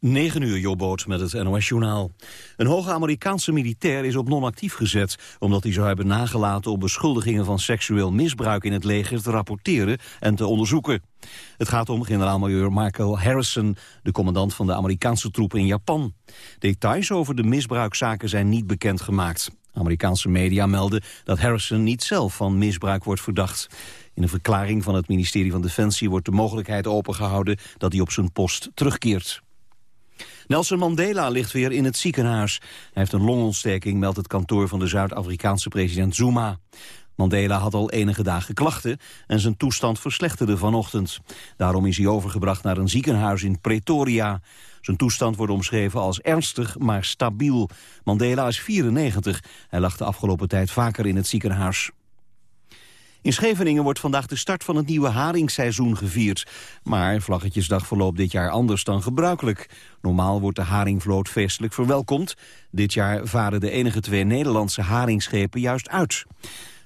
9 uur, Jobboot met het NOS-journaal. Een hoge Amerikaanse militair is op non-actief gezet... omdat hij zou hebben nagelaten om beschuldigingen van seksueel misbruik in het leger te rapporteren en te onderzoeken. Het gaat om generaal-major Michael Harrison, de commandant van de Amerikaanse troepen in Japan. Details over de misbruikzaken zijn niet bekendgemaakt. Amerikaanse media melden dat Harrison niet zelf van misbruik wordt verdacht. In een verklaring van het ministerie van Defensie wordt de mogelijkheid opengehouden dat hij op zijn post terugkeert. Nelson Mandela ligt weer in het ziekenhuis. Hij heeft een longontsteking, meldt het kantoor van de Zuid-Afrikaanse president Zuma. Mandela had al enige dagen klachten en zijn toestand verslechterde vanochtend. Daarom is hij overgebracht naar een ziekenhuis in Pretoria. Zijn toestand wordt omschreven als ernstig, maar stabiel. Mandela is 94. Hij lag de afgelopen tijd vaker in het ziekenhuis. In Scheveningen wordt vandaag de start van het nieuwe haringseizoen gevierd. Maar Vlaggetjesdag verloopt dit jaar anders dan gebruikelijk. Normaal wordt de haringvloot feestelijk verwelkomd. Dit jaar varen de enige twee Nederlandse haringschepen juist uit.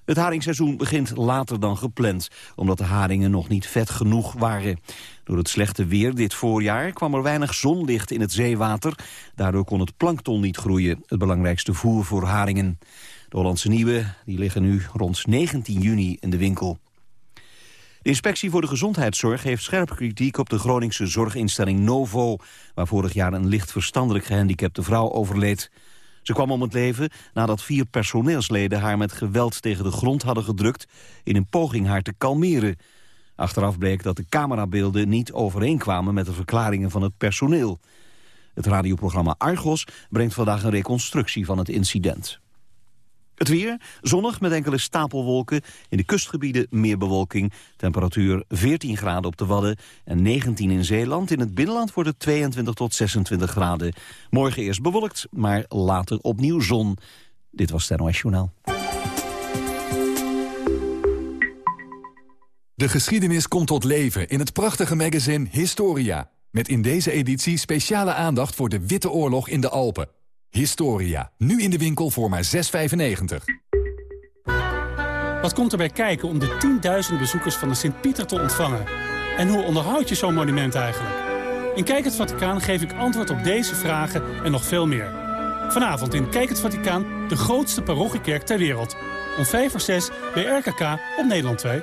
Het haringseizoen begint later dan gepland, omdat de haringen nog niet vet genoeg waren. Door het slechte weer dit voorjaar kwam er weinig zonlicht in het zeewater. Daardoor kon het plankton niet groeien, het belangrijkste voer voor haringen. De Hollandse Nieuwe die liggen nu rond 19 juni in de winkel. De inspectie voor de gezondheidszorg heeft scherpe kritiek op de Groningse zorginstelling Novo, waar vorig jaar een licht verstandelijk gehandicapte vrouw overleed. Ze kwam om het leven nadat vier personeelsleden haar met geweld tegen de grond hadden gedrukt in een poging haar te kalmeren. Achteraf bleek dat de camerabeelden niet overeenkwamen met de verklaringen van het personeel. Het radioprogramma Argos brengt vandaag een reconstructie van het incident. Het weer, zonnig met enkele stapelwolken. In de kustgebieden meer bewolking. Temperatuur 14 graden op de Wadden en 19 in Zeeland. In het binnenland wordt het 22 tot 26 graden. Morgen eerst bewolkt, maar later opnieuw zon. Dit was het NOS Journaal. De geschiedenis komt tot leven in het prachtige magazine Historia. Met in deze editie speciale aandacht voor de Witte Oorlog in de Alpen. Historia, nu in de winkel voor maar 6,95. Wat komt erbij kijken om de tienduizenden bezoekers van de Sint-Pieter te ontvangen? En hoe onderhoud je zo'n monument eigenlijk? In Kijk het Vaticaan geef ik antwoord op deze vragen en nog veel meer. Vanavond in Kijk het Vaticaan, de grootste parochiekerk ter wereld. Om 5 voor 6 bij RKK op Nederland 2.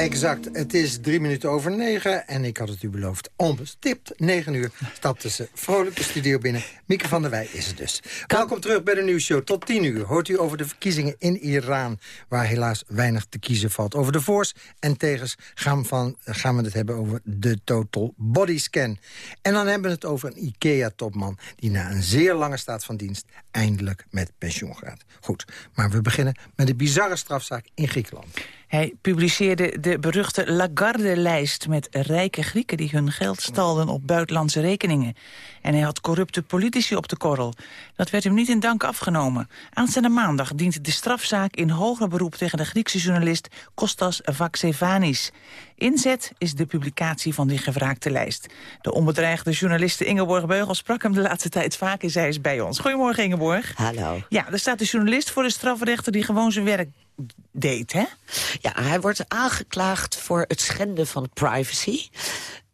Exact. Het is drie minuten over negen. En ik had het u beloofd. Onbestipt, negen uur, stapte ze vrolijk de studio binnen. Mieke van der Wij is het dus. Welkom terug bij de nieuwsshow. Tot tien uur hoort u over de verkiezingen in Iran... waar helaas weinig te kiezen valt. Over de voors en tegens gaan, van, gaan we het hebben over de Total Body Scan. En dan hebben we het over een IKEA-topman... die na een zeer lange staat van dienst eindelijk met pensioen gaat. Goed, maar we beginnen met een bizarre strafzaak in Griekenland. Hij publiceerde de beruchte Lagarde-lijst met rijke Grieken... die hun geld stalden op buitenlandse rekeningen. En hij had corrupte politici op de korrel. Dat werd hem niet in dank afgenomen. Aanstaande maandag dient de strafzaak in hoger beroep... tegen de Griekse journalist Kostas Vaxevanis. Inzet is de publicatie van die gevraagde lijst. De onbedreigde journaliste Ingeborg Beugel sprak hem de laatste tijd vaak... en zij is bij ons. Goedemorgen, Ingeborg. Hallo. Ja, er staat de journalist voor de strafrechter... die gewoon zijn werk deed, hè? Ja, hij wordt aangeklaagd voor het schenden van privacy.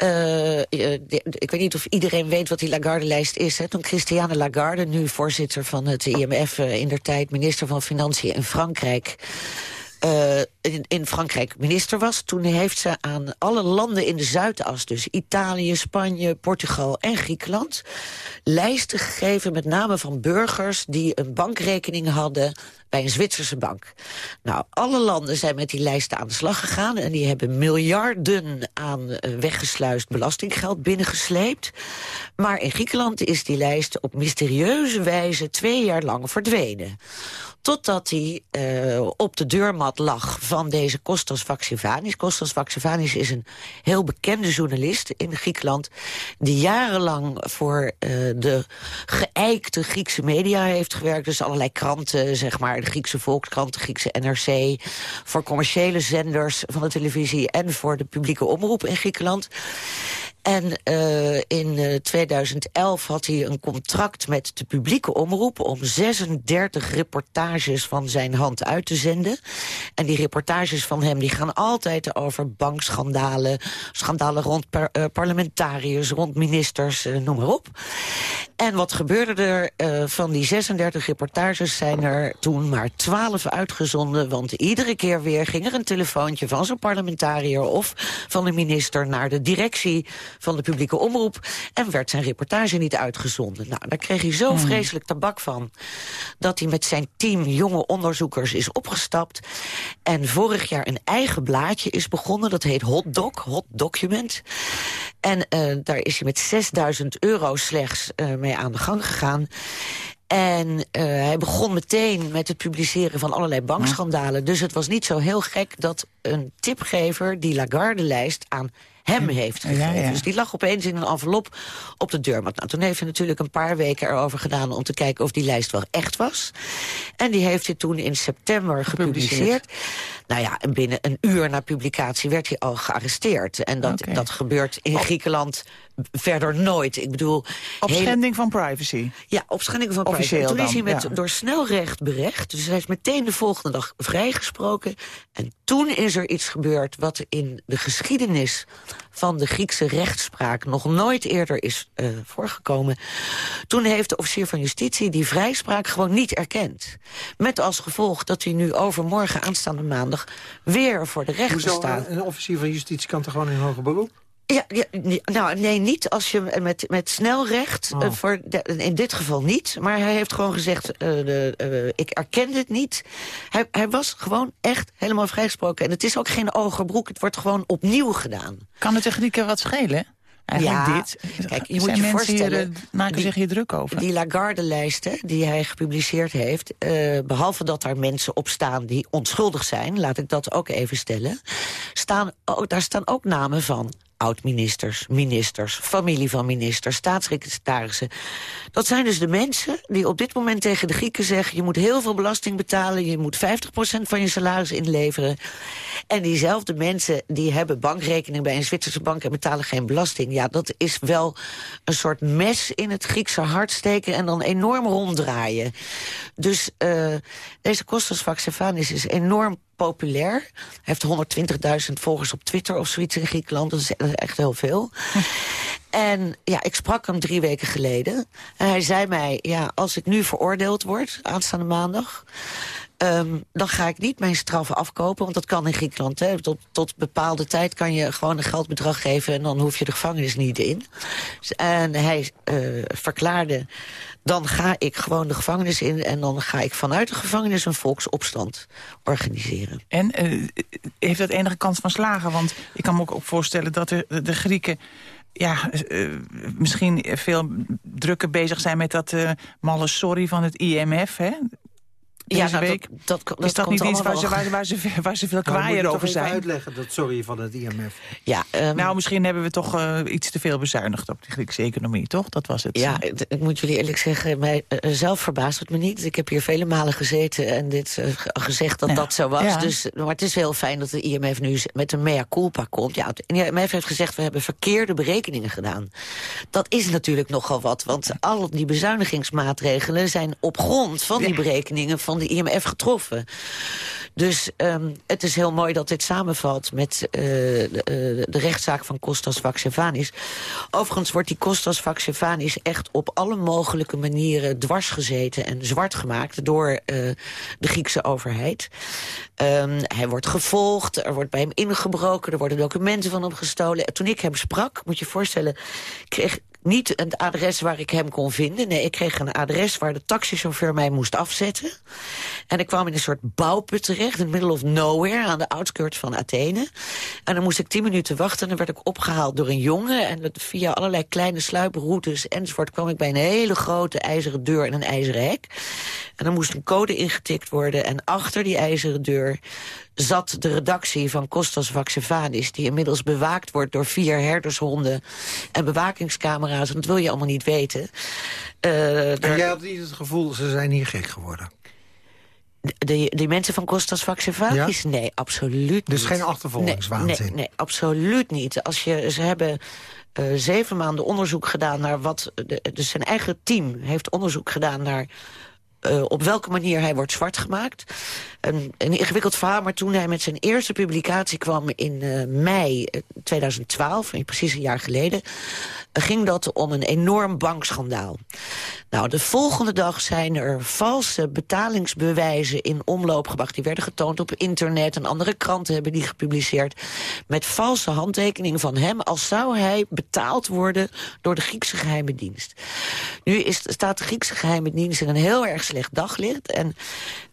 Uh, ik weet niet of iedereen weet wat die Lagarde-lijst is. Hè? Toen Christiane Lagarde, nu voorzitter van het IMF... Uh, in der tijd minister van Financiën in Frankrijk... Uh, in, Frankrijk minister was. Toen heeft ze aan alle landen in de Zuidas... dus Italië, Spanje, Portugal en Griekenland... lijsten gegeven met name van burgers... die een bankrekening hadden bij een Zwitserse bank. Nou, alle landen zijn met die lijsten aan de slag gegaan... en die hebben miljarden aan uh, weggesluist belastinggeld binnengesleept. Maar in Griekenland is die lijst op mysterieuze wijze twee jaar lang verdwenen. Totdat hij uh, op de deurmat lag van deze Kostas Vaxivanis. Kostas Vaxivanis is een heel bekende journalist in Griekenland... die jarenlang voor uh, de geëikte Griekse media heeft gewerkt. Dus allerlei kranten, zeg maar, de Griekse Volkskrant, de Griekse NRC... voor commerciële zenders van de televisie en voor de publieke omroep in Griekenland. En uh, in uh, 2011 had hij een contract met de publieke omroep... om 36 reportages van zijn hand uit te zenden. En die reportages van hem die gaan altijd over bankschandalen... schandalen rond uh, parlementariërs, rond ministers, noem maar op. En wat gebeurde er? Van die 36 reportages zijn er toen maar 12 uitgezonden... want iedere keer weer ging er een telefoontje van zo'n parlementariër... of van de minister naar de directie van de publieke omroep... en werd zijn reportage niet uitgezonden. Nou, daar kreeg hij zo mm. vreselijk tabak van... dat hij met zijn team jonge onderzoekers is opgestapt... en vorig jaar een eigen blaadje is begonnen. Dat heet Hot Doc, Hot Document. En uh, daar is hij met 6000 euro slechts uh, mee aan de gang gegaan. En uh, hij begon meteen met het publiceren van allerlei bankschandalen. Dus het was niet zo heel gek dat een tipgever die Lagarde-lijst aan hem heeft gegeven. Ja, ja. Dus die lag opeens in een envelop op de deurmat. Nou, toen heeft hij natuurlijk een paar weken erover gedaan... om te kijken of die lijst wel echt was. En die heeft hij toen in september gepubliceerd. Nou ja, en binnen een uur na publicatie werd hij al gearresteerd. En dat, okay. dat gebeurt in Griekenland verder nooit. Ik bedoel... Op hele... schending van privacy? Ja, op schending van Officieel privacy. toen is hij met, ja. door snelrecht berecht. Dus hij is meteen de volgende dag vrijgesproken. En toen is er iets gebeurd wat in de geschiedenis van de Griekse rechtspraak nog nooit eerder is uh, voorgekomen. Toen heeft de officier van justitie die vrijspraak gewoon niet erkend. Met als gevolg dat hij nu overmorgen aanstaande maandag weer voor de rechter Hoezo, staat. Een officier van justitie kan toch gewoon in hoger beroep? Ja, ja, nou, nee, niet als je met, met snelrecht. Oh. Uh, voor de, in dit geval niet. Maar hij heeft gewoon gezegd, uh, de, uh, ik erken dit niet. Hij, hij was gewoon echt helemaal vrijgesproken. En het is ook geen ogerbroek, het wordt gewoon opnieuw gedaan. Kan de Grieken wat schelen? Eigenlijk ja, dit. Kijk, je moet je voorstellen... Hier, maken die, zich hier druk over. Die Lagarde-lijsten die hij gepubliceerd heeft... Uh, behalve dat daar mensen op staan die onschuldig zijn... laat ik dat ook even stellen... Staan, oh, daar staan ook namen van oud-ministers, ministers, familie van ministers, staatssecretarissen. Dat zijn dus de mensen die op dit moment tegen de Grieken zeggen... je moet heel veel belasting betalen, je moet 50% van je salaris inleveren. En diezelfde mensen die hebben bankrekening bij een Zwitserse bank... en betalen geen belasting. Ja, dat is wel een soort mes in het Griekse hart steken... en dan enorm ronddraaien. Dus uh, deze Kostas Vaxefanis is enorm populair. Hij heeft 120.000 volgers op Twitter of zoiets in Griekenland. Dat is echt heel veel. En ja, ik sprak hem drie weken geleden. En hij zei mij, ja, als ik nu veroordeeld word, aanstaande maandag... Um, dan ga ik niet mijn straf afkopen, want dat kan in Griekenland. Hè. Tot, tot bepaalde tijd kan je gewoon een geldbedrag geven... en dan hoef je de gevangenis niet in. En hij uh, verklaarde, dan ga ik gewoon de gevangenis in... en dan ga ik vanuit de gevangenis een volksopstand organiseren. En uh, heeft dat enige kans van slagen? Want ik kan me ook voorstellen dat de, de Grieken ja, uh, misschien veel drukker bezig zijn met dat uh, malle sorry van het IMF. Hè? Deze ja, nou, week. Dat, dat, is dat niet iets waar ze, waar, waar, ze, waar ze veel kwaaier over zijn? uitleggen, dat sorry van het IMF. Ja, um, nou, misschien hebben we toch uh, iets te veel bezuinigd op de Griekse economie, toch? Dat was het. Ja, ik moet jullie eerlijk zeggen, mij, uh, zelf verbaast het me niet. Ik heb hier vele malen gezeten en dit uh, gezegd dat ja. dat zo was. Ja. Dus, maar het is heel fijn dat de IMF nu met een mea culpa komt. Ja, de IMF heeft gezegd, we hebben verkeerde berekeningen gedaan. Dat is natuurlijk nogal wat, want al die bezuinigingsmaatregelen zijn op grond van die berekeningen van de IMF getroffen. Dus um, het is heel mooi dat dit samenvalt met uh, de, uh, de rechtszaak van Kostas Vaxevanis. Overigens wordt die Kostas Vaxevanis echt op alle mogelijke manieren dwars gezeten en zwart gemaakt door uh, de Griekse overheid. Um, hij wordt gevolgd, er wordt bij hem ingebroken, er worden documenten van hem gestolen. Toen ik hem sprak, moet je je voorstellen, kreeg, niet het adres waar ik hem kon vinden. Nee, ik kreeg een adres waar de taxichauffeur mij moest afzetten. En ik kwam in een soort bouwput terecht, in the middle of nowhere... aan de outskirts van Athene. En dan moest ik tien minuten wachten en dan werd ik opgehaald door een jongen. En via allerlei kleine sluiproutes enzovoort... kwam ik bij een hele grote ijzeren deur en een ijzeren hek. En dan moest een code ingetikt worden. En achter die ijzeren deur zat de redactie van Kostas Vaxevanis... die inmiddels bewaakt wordt door vier herdershonden en bewakingscamera's. En dat wil je allemaal niet weten. Uh, en jij had niet het gevoel, ze zijn hier gek geworden? De, die mensen van Kostas Vaxevanis? Nee, absoluut niet. Dus geen achtervolgingswaanzin? Nee, nee, absoluut niet. Als je, ze hebben uh, zeven maanden onderzoek gedaan naar wat... De, dus zijn eigen team heeft onderzoek gedaan naar uh, op welke manier hij wordt zwart gemaakt. Een, ingewikkeld verhaal, maar toen hij met zijn eerste publicatie kwam in uh, mei 2012, precies een jaar geleden, ging dat om een enorm bankschandaal. Nou, de volgende dag zijn er valse betalingsbewijzen in omloop gebracht. Die werden getoond op internet en andere kranten hebben die gepubliceerd. Met valse handtekeningen van hem als zou hij betaald worden door de Griekse geheime dienst. Nu is, staat de Griekse geheime dienst in een heel erg slecht daglicht. En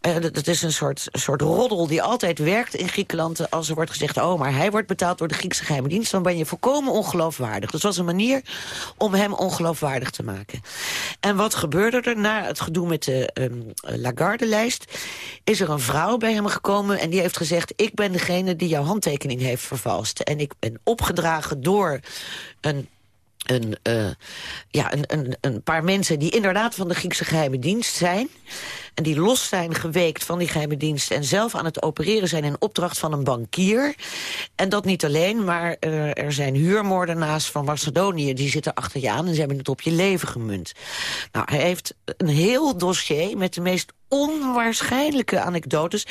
uh, dat is een soort, soort roddel die altijd werkt in Griekenland. Als er wordt gezegd, oh, maar hij wordt betaald door de Griekse geheime dienst... dan ben je volkomen ongeloofwaardig. Dat was een manier om hem ongeloofwaardig te maken. En wat gebeurde er na het gedoe met de um, Lagarde-lijst? Is er een vrouw bij hem gekomen en die heeft gezegd... ik ben degene die jouw handtekening heeft vervalst. En ik ben opgedragen door een een, uh, ja, een, een, een paar mensen die inderdaad van de Griekse geheime dienst zijn... en die los zijn geweekt van die geheime dienst... en zelf aan het opereren zijn in opdracht van een bankier. En dat niet alleen, maar uh, er zijn huurmoordenaars van Macedonië... die zitten achter je aan en ze hebben het op je leven gemunt. Nou, hij heeft een heel dossier met de meest onwaarschijnlijke anekdotes.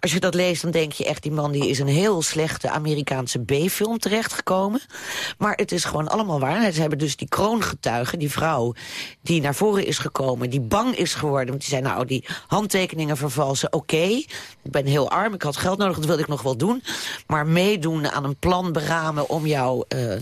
Als je dat leest, dan denk je echt... die man die is een heel slechte Amerikaanse B-film terechtgekomen. Maar het is gewoon allemaal waar. Ze hebben dus die kroongetuige, die vrouw... die naar voren is gekomen, die bang is geworden. Want die zei, nou, die handtekeningen vervalsen, oké. ik ben heel arm, ik had geld nodig, dat wilde ik nog wel doen. Maar meedoen aan een plan beramen om jou... Uh,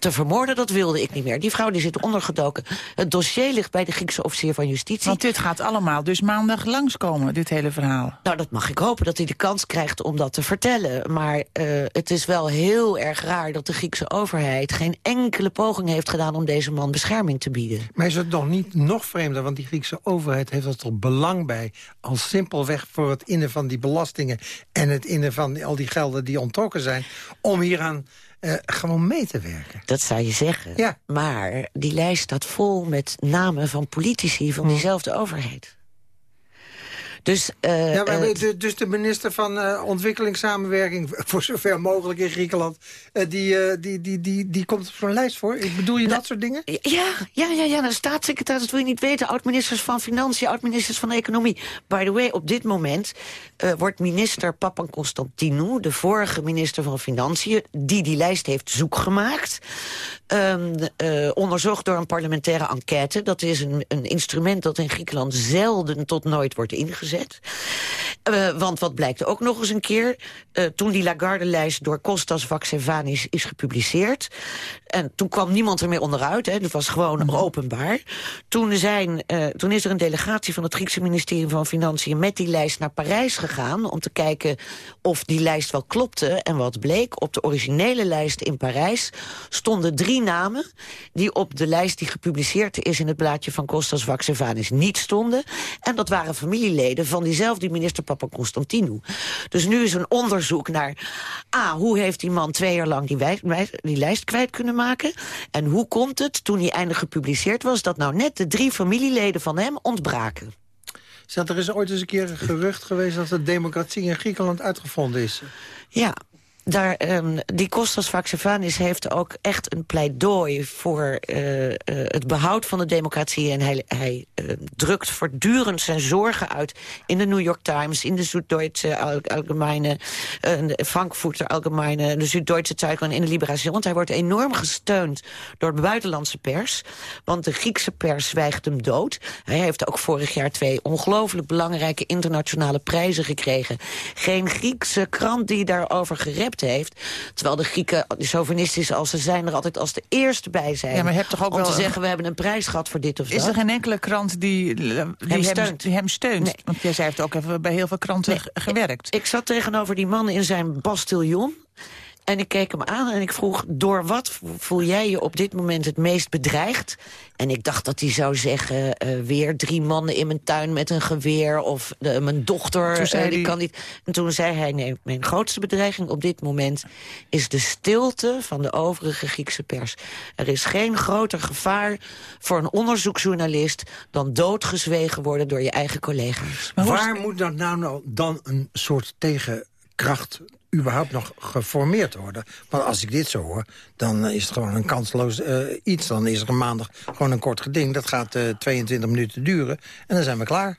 te vermoorden, dat wilde ik niet meer. Die vrouw die zit ondergedoken. Het dossier ligt bij de Griekse officier van justitie. Want dit gaat allemaal dus maandag langskomen, dit hele verhaal. Nou, dat mag ik hopen, dat hij de kans krijgt om dat te vertellen. Maar uh, het is wel heel erg raar dat de Griekse overheid... geen enkele poging heeft gedaan om deze man bescherming te bieden. Maar is het nog niet nog vreemder? Want die Griekse overheid heeft er toch belang bij... als simpelweg voor het innen van die belastingen... en het innen van al die gelden die ontrokken zijn... om hieraan uh, gewoon mee te werken. Dat zou je zeggen. Ja. Maar die lijst staat vol met namen van politici van hm. diezelfde overheid. Dus, uh, ja, maar, uh, dus de minister van uh, ontwikkelingssamenwerking, voor zover mogelijk in Griekenland, die, die, die, die, die komt op zo'n lijst voor? Bedoel je dat soort dingen? Ja, ja, ja, ja de staatssecretaris, dat wil je niet weten. Oud-ministers van Financiën, oud-ministers van Economie. By the way, op dit moment wordt minister Papan Constantinou, de vorige minister van Financiën, die die lijst heeft zoekgemaakt, um, onderzocht door een parlementaire enquête. Dat is een, een instrument dat in Griekenland zelden tot nooit wordt ingezet. Uh, want wat blijkt ook nog eens een keer... Toen die Lagarde-lijst door Kostas Vaxevanis is gepubliceerd... en toen kwam niemand er meer onderuit, hè, dat was gewoon mhm. openbaar... Toen, zijn, toen is er een delegatie van het Griekse ministerie van Financiën... met die lijst naar Parijs gegaan om te kijken of die lijst wel klopte. En wat bleek, op de originele lijst in Parijs stonden drie namen... die op de lijst die gepubliceerd is in het blaadje van Kostas Vaxevanis niet stonden. En dat waren familieleden van diezelfde minister Papa Constantinou. Dus nu is een onderzoek naar... A, hoe heeft die man twee jaar lang die, die lijst kwijt kunnen maken? En hoe komt het, toen hij eindelijk gepubliceerd was... dat nou net de drie familieleden van hem ontbraken? Zat er is ooit eens een keer een gerucht geweest... dat de democratie in Griekenland uitgevonden is? Ja, daar, um, die Kostas Vaxevanis heeft ook echt een pleidooi voor uh, uh, het behoud van de democratie. En hij, hij uh, drukt voortdurend zijn zorgen uit in de New York Times, in de Süddeutsche Allgemeine, de Frankfurter Allgemeine, de Süddeutsche Zeitung en in de Liberation. Want hij wordt enorm gesteund door de buitenlandse pers. Want de Griekse pers zwijgt hem dood. Hij heeft ook vorig jaar twee ongelooflijk belangrijke internationale prijzen gekregen. Geen Griekse krant die daarover gerept heeft. Terwijl de Grieken, chauvinistisch als ze zijn... er altijd als de eerste bij zijn. Ja, maar toch ook om wel te een- zeggen, we hebben een prijs gehad voor dit of dat. Is er geen enkele krant die, die hem, steunt? die hem steunt? Nee. Want jij zei heeft ook even bij heel veel kranten Nee, gewerkt. Ik zat tegenover die man in zijn bastiljon. En ik keek hem aan en ik vroeg... door wat voel jij je op dit moment het meest bedreigd? En ik dacht dat hij zou zeggen... eh, weer drie mannen in mijn tuin met een geweer... of de, mijn dochter, Toen zei eh, die hij- kan niet... En toen zei hij, nee, mijn grootste bedreiging op dit moment... is de stilte van de overige Griekse pers. Er is geen groter gevaar voor een onderzoeksjournalist... dan doodgezwegen worden door je eigen collega's. Maar Waar moet dat nou, nou dan een soort tegenkracht überhaupt nog geformeerd worden? Want als ik dit zo hoor, dan is het gewoon een kansloos eh, iets. Dan is er een maandag gewoon een kort geding. Dat gaat eh 22 minuten duren en dan zijn we klaar.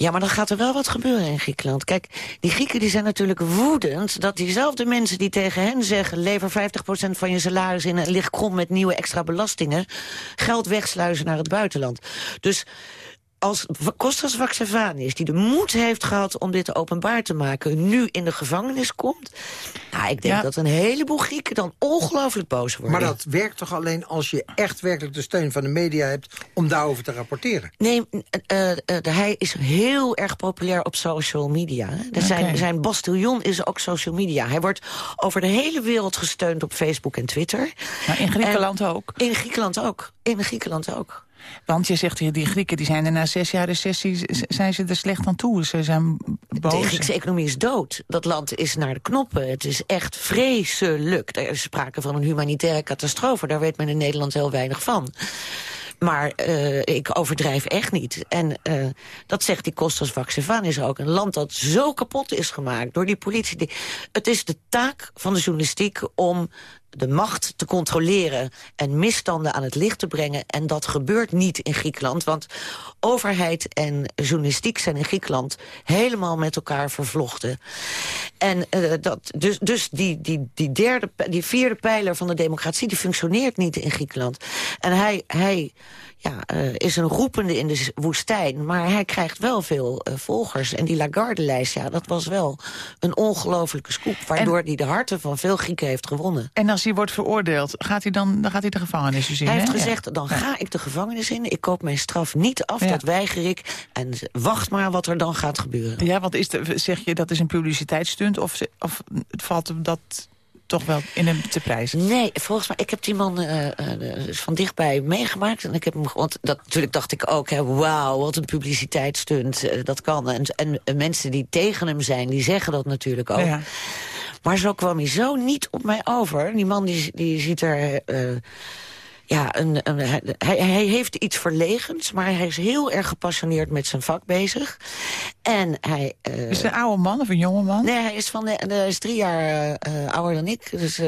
Ja, maar dan gaat er wel wat gebeuren in Griekenland. Kijk, die Grieken die zijn natuurlijk woedend... dat diezelfde mensen die tegen hen zeggen... lever 50% van je salaris in en lig krom met nieuwe extra belastingen... geld wegsluizen naar het buitenland. Dus als Kostas Vaxevanis, die de moed heeft gehad om dit openbaar te maken... nu in de gevangenis komt... Nou, ik denk Ja. dat een heleboel Grieken dan ongelooflijk boos worden. Maar dat werkt toch alleen als je echt werkelijk de steun van de media hebt... om daarover te rapporteren? Nee, eh, eh, hij is heel erg populair op social media. hè. Zijn, zijn bastiljon is ook social media. Hij wordt over de hele wereld gesteund op Facebook en Twitter. Nou, in Griekenland ook. In Griekenland ook. In Griekenland ook. Want je zegt hier, die Grieken die zijn er na zes jaar recessie... zijn ze er slecht aan toe. Ze zijn De boos. Griekse economie is dood. Dat land is naar de knoppen. Het is echt vreselijk. Er is sprake van een humanitaire catastrofe. Daar weet men in Nederland heel weinig van. Maar eh, ik overdrijf echt niet. En eh, dat zegt die Kostas Vaxevanis ook. Een land dat zo kapot is gemaakt door die politie. Die- Het is de taak van de journalistiek om de macht te controleren en misstanden aan het licht te brengen. En dat gebeurt niet in Griekenland, want overheid en journalistiek zijn in Griekenland helemaal met elkaar vervlochten. En eh, dat, dus, dus die, die, die, derde, die vierde pijler van de democratie, die functioneert niet in Griekenland. En hij, hij ja, eh, is een roepende in de woestijn, maar hij krijgt wel veel eh, volgers. En die Lagarde-lijst, ja, dat was wel een ongelofelijke scoop, waardoor hij de harten van veel Grieken heeft gewonnen. En als hij wordt veroordeeld, gaat hij dan, dan gaat hij de gevangenis dus in, Hij heeft gezegd, dan ga ik de gevangenis in. Ik koop mijn straf niet af, Ja. dat weiger ik. En wacht maar wat er dan gaat gebeuren. Ja, want is de, zeg je dat is een publiciteitsstunt of, of valt hem dat toch wel in hem te prijzen? Nee, volgens mij, ik heb die man eh, eh, dus van dichtbij meegemaakt. En ik heb hem, want dat natuurlijk dacht ik ook, hè, wauw, wat een publiciteitsstunt, eh, dat kan. En, en mensen die tegen hem zijn, die zeggen dat natuurlijk ook. Ja. Maar zo kwam hij zo niet op mij over. Die man die, die ziet er... ja, een, een, hij, hij heeft iets verlegens, maar hij is heel erg gepassioneerd met zijn vak bezig. En hij... eh, Is het een oude man of een jonge man? Nee, hij is, van de, hij is drie jaar eh, eh, ouder dan ik, dus eh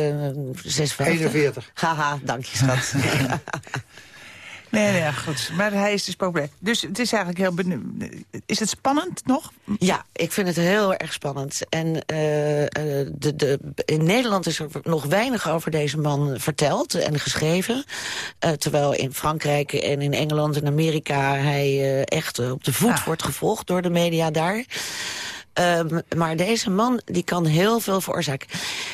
56. 41. Haha, dank je schat. Nee, nee, goed. Maar hij is dus populair. Dus het is eigenlijk heel. Is het spannend nog? Ja, ik vind het heel erg spannend. En eh, eh, de, de, in Nederland is er nog weinig over deze man verteld en geschreven. Eh, terwijl in Frankrijk en in Engeland en Amerika hij echt op de voet Ah. wordt gevolgd door de media daar. Ehm, maar deze man die kan heel veel veroorzaken.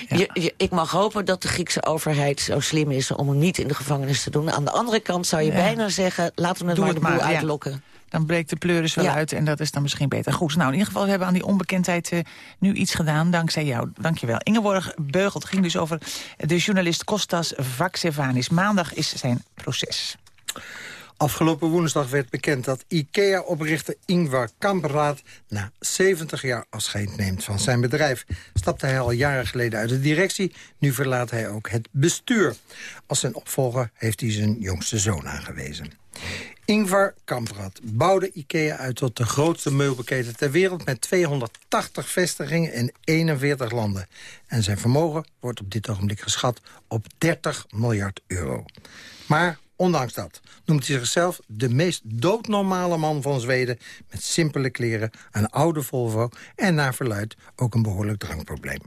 Je, je- ik mag hopen dat de Griekse overheid zo slim is om hem niet in de gevangenis te doen. Aan de andere kant zou je Ja. bijna zeggen, laten we het Doe maar het de boel maar, ja. uitlokken. Dan breekt de pleuris wel Ja. uit en dat is dan misschien beter. Goed, nou in ieder geval we hebben aan die onbekendheid eh, nu iets gedaan. Dankzij jou, dankjewel. Ingeborg Beugelt ging dus over de journalist Kostas Vaxevanis. Maandag is zijn proces. Afgelopen woensdag werd bekend dat IKEA-oprichter Ingvar Kamprad... na 70 jaar afscheid neemt van zijn bedrijf. Stapte hij al jaren geleden uit de directie. Nu verlaat hij ook het bestuur. Als zijn opvolger heeft hij zijn jongste zoon aangewezen. Ingvar Kamprad bouwde IKEA uit tot de grootste meubelketen ter wereld... met 280 vestigingen in 41 landen. En zijn vermogen wordt op dit ogenblik geschat op 30 miljard euro. Maar ondanks dat noemt hij zichzelf de meest doodnormale man van Zweden... met simpele kleren, een oude Volvo en naar verluid ook een behoorlijk drankprobleem.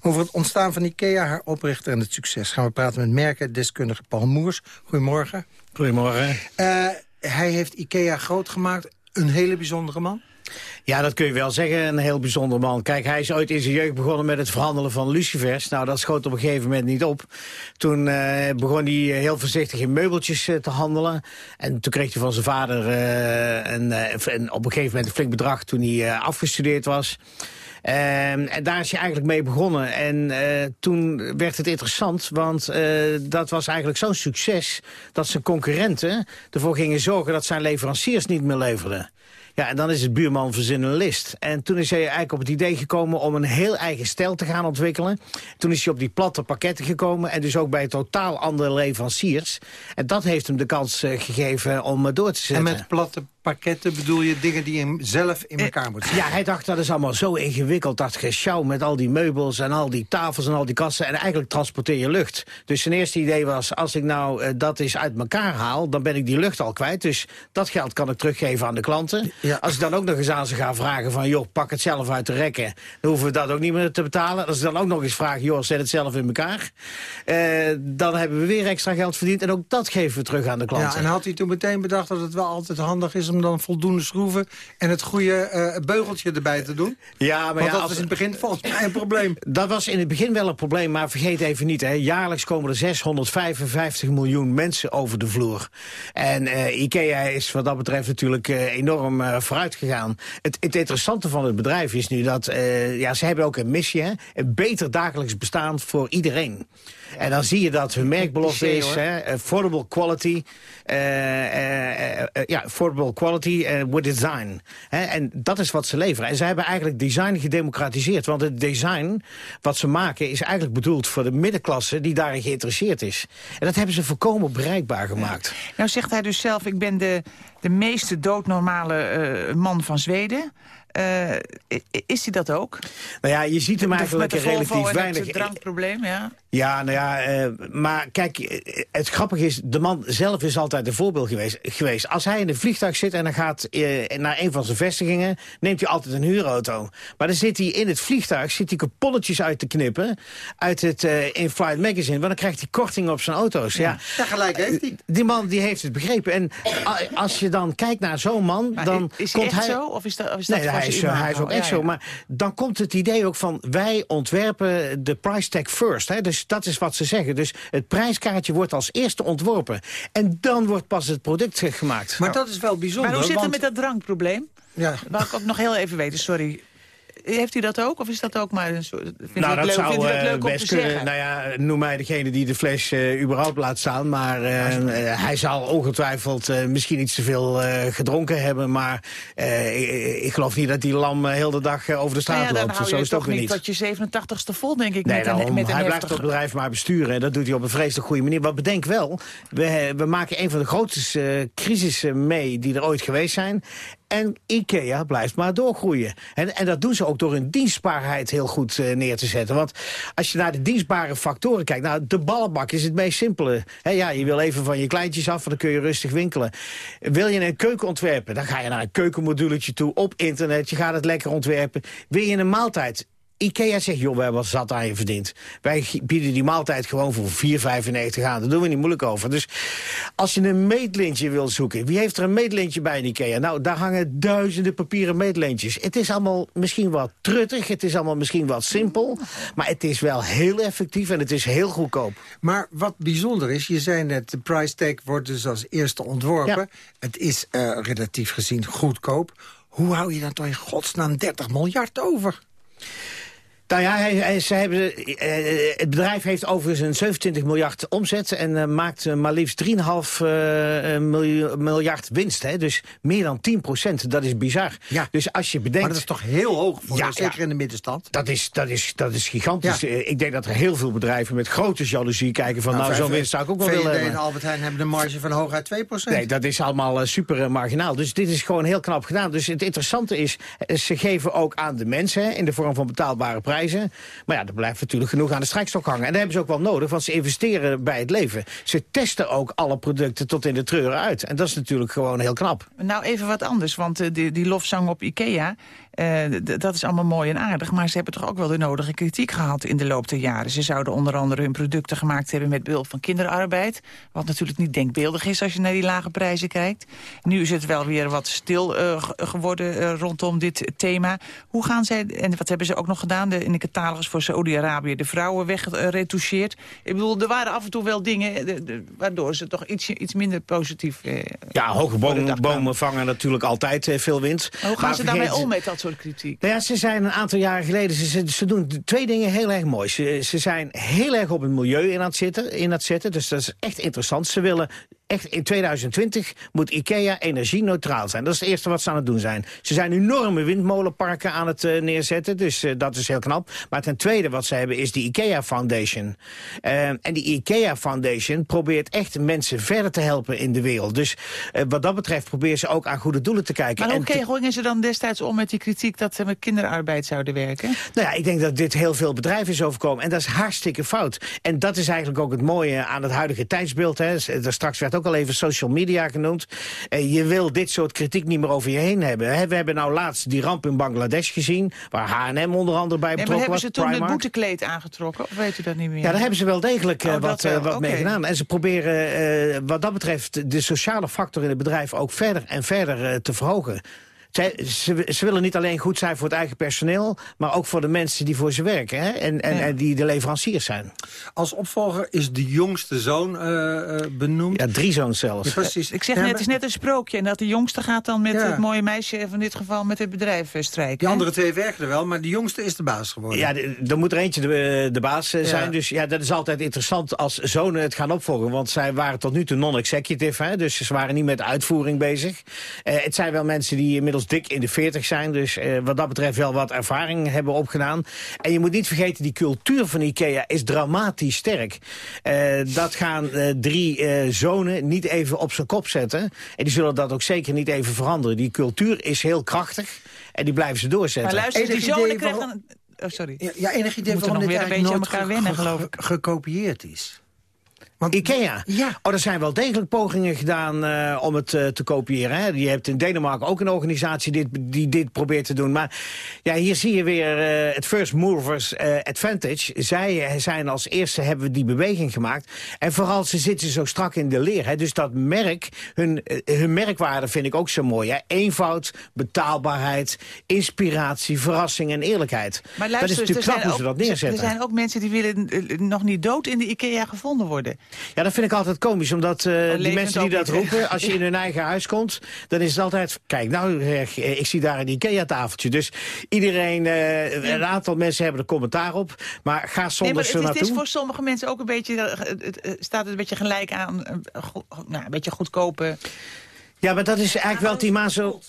Over het ontstaan van IKEA, haar oprichter en het succes... gaan we praten met merkendeskundige Paul Moers. Goedemorgen. Goedemorgen. Eh, hij heeft IKEA groot gemaakt. Een hele bijzondere man. Ja, dat kun je wel zeggen. Een heel bijzonder man. Kijk, hij is ooit in zijn jeugd begonnen met het verhandelen van lucifers. Nou, dat schoot op een gegeven moment niet op. Toen uh, begon hij eh, heel voorzichtig in meubeltjes uh, te handelen. En toen kreeg hij van zijn vader uh, een, op een gegeven moment een flink bedrag toen hij afgestudeerd was. Ehm, en daar is hij eigenlijk mee begonnen. En toen werd het interessant, want dat was eigenlijk zo'n succes... dat zijn concurrenten ervoor gingen zorgen dat zijn leveranciers niet meer leverden. Ja, en dan is het buurman verzinnen een list. En toen is hij eigenlijk op het idee gekomen om een heel eigen stijl te gaan ontwikkelen. Toen is hij op die platte pakketten gekomen en dus ook bij totaal andere leveranciers. En dat heeft hem de kans uh, gegeven om uh, door te zetten. En met platte pakketten bedoel je dingen die hem zelf in elkaar moeten zetten? Ja, hij dacht dat is allemaal zo ingewikkeld, dat geschouw met al die meubels en al die tafels en al die kasten. En eigenlijk transporteer je lucht. Dus zijn eerste idee was, als ik nou uh, dat eens uit elkaar haal, dan ben ik die lucht al kwijt. Dus dat geld kan ik teruggeven aan de klanten. Ja. Als ik dan ook nog eens aan ze ga vragen van... joh, pak het zelf uit de rekken, dan hoeven we dat ook niet meer te betalen. Als ik dan ook nog eens vraag, joh, zet het zelf in elkaar... Uh, dan hebben we weer extra geld verdiend en ook dat geven we terug aan de klanten. Ja, en had hij toen meteen bedacht dat het wel altijd handig is... om dan voldoende schroeven en het goede uh, beugeltje erbij te doen? Ja, maar Want ja, dat als... was in het begin volgens mij een probleem. Dat was in het begin wel een probleem, maar vergeet even niet... Hè, jaarlijks komen er 655 miljoen mensen over de vloer. En uh, IKEA is wat dat betreft natuurlijk enorm vooruit gegaan. Het, het, interessante van het bedrijf is nu dat ja, ze hebben ook een missie, hè? een beter dagelijks bestaan voor iedereen. En dan zie je dat hun merkbelofte is hè, affordable quality, ja, affordable quality with design. En dat is wat ze leveren. En ze hebben eigenlijk design gedemocratiseerd. Want het design wat ze maken is eigenlijk bedoeld voor de middenklasse die daarin geïnteresseerd is. En dat hebben ze voorkomen bereikbaar gemaakt. Ja. Nou zegt hij dus zelf, ik ben de, de meeste doodnormale uh, man van Zweden. Uh, is hij dat ook? Nou ja, je ziet hem eigenlijk relatief weinig. Het drankprobleem, ja. Ja, nou ja, uh, maar kijk, het grappige is, de man zelf is altijd een voorbeeld geweest. geweest. Als hij in een vliegtuig zit en dan gaat uh, naar een van zijn vestigingen, neemt hij altijd een huurauto. Maar dan zit hij in het vliegtuig, zit hij kaponnetjes uit te knippen, uit het uh, In-Flight Magazine, want dan krijgt hij korting op zijn auto's. Ja, ja gelijk heeft hij. Die man die heeft het begrepen. En als je dan kijkt naar zo'n man, maar dan is komt hij... hij... zo? Of is dat, of is dat nee, hij is, hij is ook echt ja, ja. zo. Maar dan komt het idee ook van, wij ontwerpen de price tag first. Hè? Dus dat is wat ze zeggen. Dus het prijskaartje wordt als eerste ontworpen. En dan wordt pas het product gemaakt. Maar dat is wel bijzonder. Maar hoe zit het want... met dat drankprobleem? Ja. Wou ik ook nog heel even weten, sorry. Heeft u dat ook? Of is dat ook maar een soort... Vindt nou, dat leuk, zou vindt u dat leuk best kunnen. Nou ja, noem mij degene die de fles uh, überhaupt laat staan. Maar uh, hij zal ongetwijfeld misschien iets te veel gedronken hebben. Maar ik, ik, geloof niet dat die lam heel de dag over de straat nou ja, loopt. Dan Zo is toch niet. tot je 87ste vol, denk ik. Nee, met daarom, een, met een hij heftig... blijft het bedrijf maar besturen. En dat doet hij op een vreselijk goede manier. Maar bedenk wel, we, we maken een van de grootste crisissen mee die er ooit geweest zijn. En IKEA blijft maar doorgroeien. En, en dat doen ze ook door hun dienstbaarheid heel goed uh, neer te zetten. Want als je naar de dienstbare factoren kijkt... nou, de ballenbak is het meest simpele. Ja, je wil even van je kleintjes af, dan kun je rustig winkelen. Wil je een keuken ontwerpen, dan ga je naar een keukenmoduletje toe... op internet, je gaat het lekker ontwerpen. Wil je een maaltijd... IKEA zegt, joh, we hebben wat zat aan je verdiend. Wij bieden die maaltijd gewoon voor 4,95 aan. Daar doen we niet moeilijk over. Dus als je een meetlintje wil zoeken... wie heeft er een meetlintje bij in IKEA? Nou, daar hangen duizenden papieren meetlintjes. Het is allemaal misschien wat truttig. Het is allemaal misschien wat simpel. Maar het is wel heel effectief en het is heel goedkoop. Maar wat bijzonder is, je zei net... de price tag wordt dus als eerste ontworpen. Ja. Het is uh, relatief gezien goedkoop. Hoe hou je dan toch in godsnaam 30 miljard over? Nou ja, hij, hij, ze hebben, uh, het bedrijf heeft overigens een 27 miljard omzet... en uh, maakt uh, maar liefst 3,5 miljard winst. Hè? Dus meer dan 10 procent, dat is bizar. Ja. Dus als je bedenkt... Maar dat is toch heel hoog, voor Ja, de, zeker ja. in de middenstand? Dat is, dat is, dat is gigantisch. Ja. Eh, Ik denk dat er heel veel bedrijven met grote jaloezie kijken... van nou, zo'n winst zou ik ook wel willen hebben. en Albert Heijn hebben een marge van hooguit 2% Nee, dat is allemaal uh, super uh, marginaal. Dus dit is gewoon heel knap gedaan. Dus het interessante is, uh, ze geven ook aan de mensen... Hè, in de vorm van betaalbare prijzen... Maar ja, er blijft natuurlijk genoeg aan de strijkstok hangen. En dat hebben ze ook wel nodig, want ze investeren bij het leven. Ze testen ook alle producten tot in de treuren uit. En dat is natuurlijk gewoon heel knap. Nou, even wat anders, want uh, die, die lofzang op Ikea... Uh, dat is allemaal mooi en aardig, maar ze hebben toch ook wel de nodige kritiek gehad in de loop der jaren. Ze zouden onder andere hun producten gemaakt hebben met behulp van kinderarbeid. Wat natuurlijk niet denkbeeldig is als je naar die lage prijzen kijkt. Nu is het wel weer wat stil uh, geworden uh, rondom dit thema. Hoe gaan zij, en wat hebben ze ook nog gedaan de, in de catalogus voor Saudi-Arabië, de vrouwen wegretoucheerd. Ik bedoel, er waren af en toe wel dingen de, de, waardoor ze toch iets, iets minder positief... ja, hoge bomen, bomen vangen natuurlijk altijd veel wind. Hoe gaan maar ze daarmee om met dat kritiek? Nou ja, ze zijn een aantal jaren geleden, ze, ze, doen twee dingen heel erg mooi. Ze, ze zijn heel erg op het milieu in aan het zitten, in het zetten, dus dat is echt interessant. Ze willen echt in 2020 moet IKEA energie-neutraal zijn. Dat is het eerste wat ze aan het doen zijn. Ze zijn enorme windmolenparken aan het uh, neerzetten, dus uh, dat is heel knap. Maar ten tweede wat ze hebben is de IKEA Foundation. Uh, en die IKEA Foundation probeert echt mensen verder te helpen in de wereld. Dus wat dat betreft proberen ze ook aan goede doelen te kijken. Maar hoe gingen ze dan destijds om met die kritiek dat ze met kinderarbeid zouden werken? Nou ja, ik denk dat dit heel veel bedrijven is overkomen. En dat is hartstikke fout. En dat is eigenlijk ook het mooie aan het huidige tijdsbeeld. Hè. Straks werd ook al even social media genoemd. Uh, je wil dit soort kritiek niet meer over je heen hebben. Hè. We hebben nou laatst die ramp in Bangladesh gezien... waar H&M onder andere bij betrokken was. hebben ze toen Primark. het boetekleed aangetrokken? Of weet u dat niet meer? Ja, daar hebben ze wel degelijk uh, Oh, wat, wel. uh, wat mee Oké. gedaan. En ze proberen wat dat betreft de sociale factor in het bedrijf... ook verder en verder te verhogen. Zij, ze, ze, willen niet alleen goed zijn voor het eigen personeel... maar ook voor de mensen die voor ze werken. Hè? En, en, Ja. en die de leveranciers zijn. Als opvolger is de jongste zoon eh, eh, benoemd. Ja, drie zoons zelfs. Ja, precies. Ik zeg Ja, net, maar het is net een sprookje. En dat de jongste gaat dan met Ja. het mooie meisje... van dit geval met het bedrijf eh, strijken. Die hè? andere twee werken er wel, maar de jongste is de baas geworden. Ja, de- er moet er eentje de, de baas Ja. zijn. Dus ja, dat is altijd interessant als zonen het gaan opvolgen. Want zij waren tot nu toe non-executive. hè, Dus ze waren niet met uitvoering bezig. Eh, het zijn wel mensen die inmiddels dik in de 40 zijn. Dus eh, wat dat betreft wel wat ervaring hebben opgedaan. En je moet niet vergeten, die cultuur van IKEA is dramatisch sterk. Eh, dat gaan eh, drie eh, zonen niet even op zijn kop zetten. En die zullen dat ook zeker niet even veranderen. Die cultuur is heel krachtig. En die blijven ze doorzetten. Maar luister, die zonen krijgen... waarom- Oh, sorry. Ja, ja, enig idee waarom nog dit eigenlijk nooit elkaar wennen, ge- geloof ik. gekopieerd is. Want Ikea? Ja. Oh, er zijn wel degelijk pogingen gedaan uh, om het uh, te kopiëren. Hè? Je hebt in Denemarken ook een organisatie die dit, die dit probeert te doen. Maar ja, hier zie je weer uh, het First Movers Advantage. Zij zijn als eerste hebben die beweging gemaakt. En vooral, ze zitten zo strak in de leer. Hè? Dus dat merk, hun, hun merkwaarde vind ik ook zo mooi. Hè? Eenvoud, betaalbaarheid, inspiratie, verrassing en eerlijkheid. Maar luister, dat is natuurlijk knap hoe ze dat neerzetten. Er zijn ook mensen die willen uh, nog niet dood in de IKEA gevonden worden. Ja, dat vind ik altijd komisch, omdat uh, die mensen die dat roepen... als je in hun eigen huis komt, dan is het altijd... kijk, nou, uh, ik zie daar een IKEA-tafeltje. Dus iedereen, uh, een aantal mensen hebben er commentaar op. Maar ga zonder nee, ze maar het, naartoe. Het is voor sommige mensen ook een beetje... Het, staat het een beetje gelijk aan... Nou, een beetje goedkope... Ja, maar dat is eigenlijk wel zo...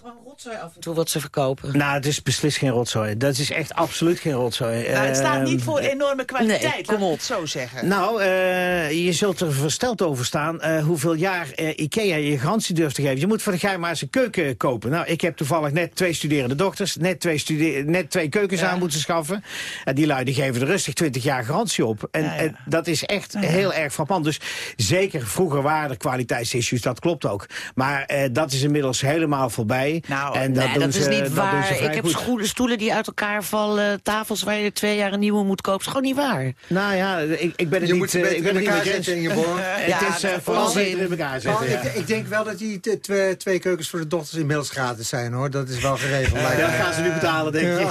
Gewoon rotzooi af en toe wat ze verkopen. Nou, het is beslist geen rotzooi. Dat is echt absoluut geen rotzooi. Nou, het staat niet Uh, voor enorme kwaliteit, nee, kom laat ik op. het zo zeggen. Nou, uh, je zult er versteld over staan uh, hoeveel jaar uh, IKEA je garantie durft te geven. Je moet voor de gein maar eens een keuken kopen. Nou, ik heb toevallig net twee studerende dochters, net twee, stude net twee keukens Ja. aan moeten schaffen. En die lui die geven er rustig 20 jaar garantie op. En, Ja, ja. en dat is echt heel erg frappant. Dus zeker, vroeger waren er kwaliteitsissues, dat klopt ook. Maar uh, dat is inmiddels helemaal voorbij. Nou, en dat nee, doen dat is niet dat doen waar. ze vrij Ik heb goed. stoelen die uit elkaar vallen, tafels waar je twee jaar een nieuwe moet kopen. is gewoon niet waar. Nou ja, ik, ik ben het je niet... moet ze eh, beter ik ben in elkaar niet met je zetten. Ingeborg. Het is uh, dat- vooral beter in elkaar zetten. Ja. ik, ik denk wel dat die twee, twee keukens voor de dochters inmiddels gratis zijn, hoor. Dat is wel geregeld. Dat gaan ze nu betalen, denk je.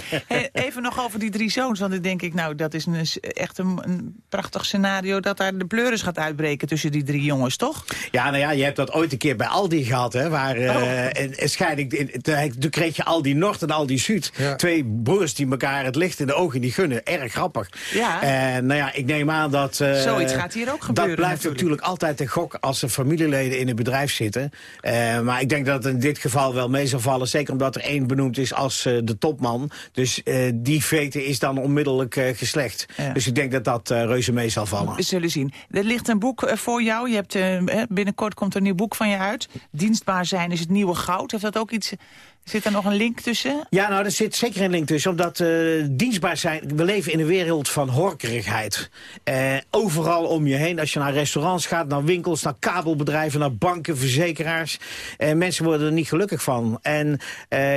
Hey, even nog over die drie zoons. Want dan denk ik, nou, dat is een, echt een, een prachtig scenario... dat daar de pleuris gaat uitbreken tussen die drie jongens, toch? Ja, nou ja, je hebt dat ooit een keer bij Aldi gehad, hè, waar Oh. en scheiding, in- toen kreeg je Aldi Noord en Aldi Zuid. Ja. Twee broers die elkaar het licht in de ogen niet gunnen. Erg grappig. Ja. En nou ja, ik neem aan dat... eh, Zoiets gaat hier ook gebeuren Dat blijft natuurlijk, natuurlijk. altijd een gok als er familieleden in het bedrijf zitten. Eh, maar ik denk dat het in dit geval wel mee zal vallen. Zeker omdat er één benoemd is als eh, de topman. Dus eh, die vete is dan onmiddellijk eh, geslecht. Ja. Dus ik denk dat dat eh, reuze mee zal vallen. We zullen zien. Er ligt een boek eh, voor jou. Je hebt, eh, eh, binnenkort komt er een nieuw boek van je uit. Dienstbaar zijn is het nieuwe goud. Heeft dat ook iets... Zit er nog een link tussen? Ja, nou, er zit zeker een link tussen. Omdat uh, dienstbaar zijn... We leven in een wereld van horkerigheid. Uh, overal om je heen. Als je naar restaurants gaat, naar winkels, naar kabelbedrijven... naar banken, verzekeraars. Uh, mensen worden er niet gelukkig van. En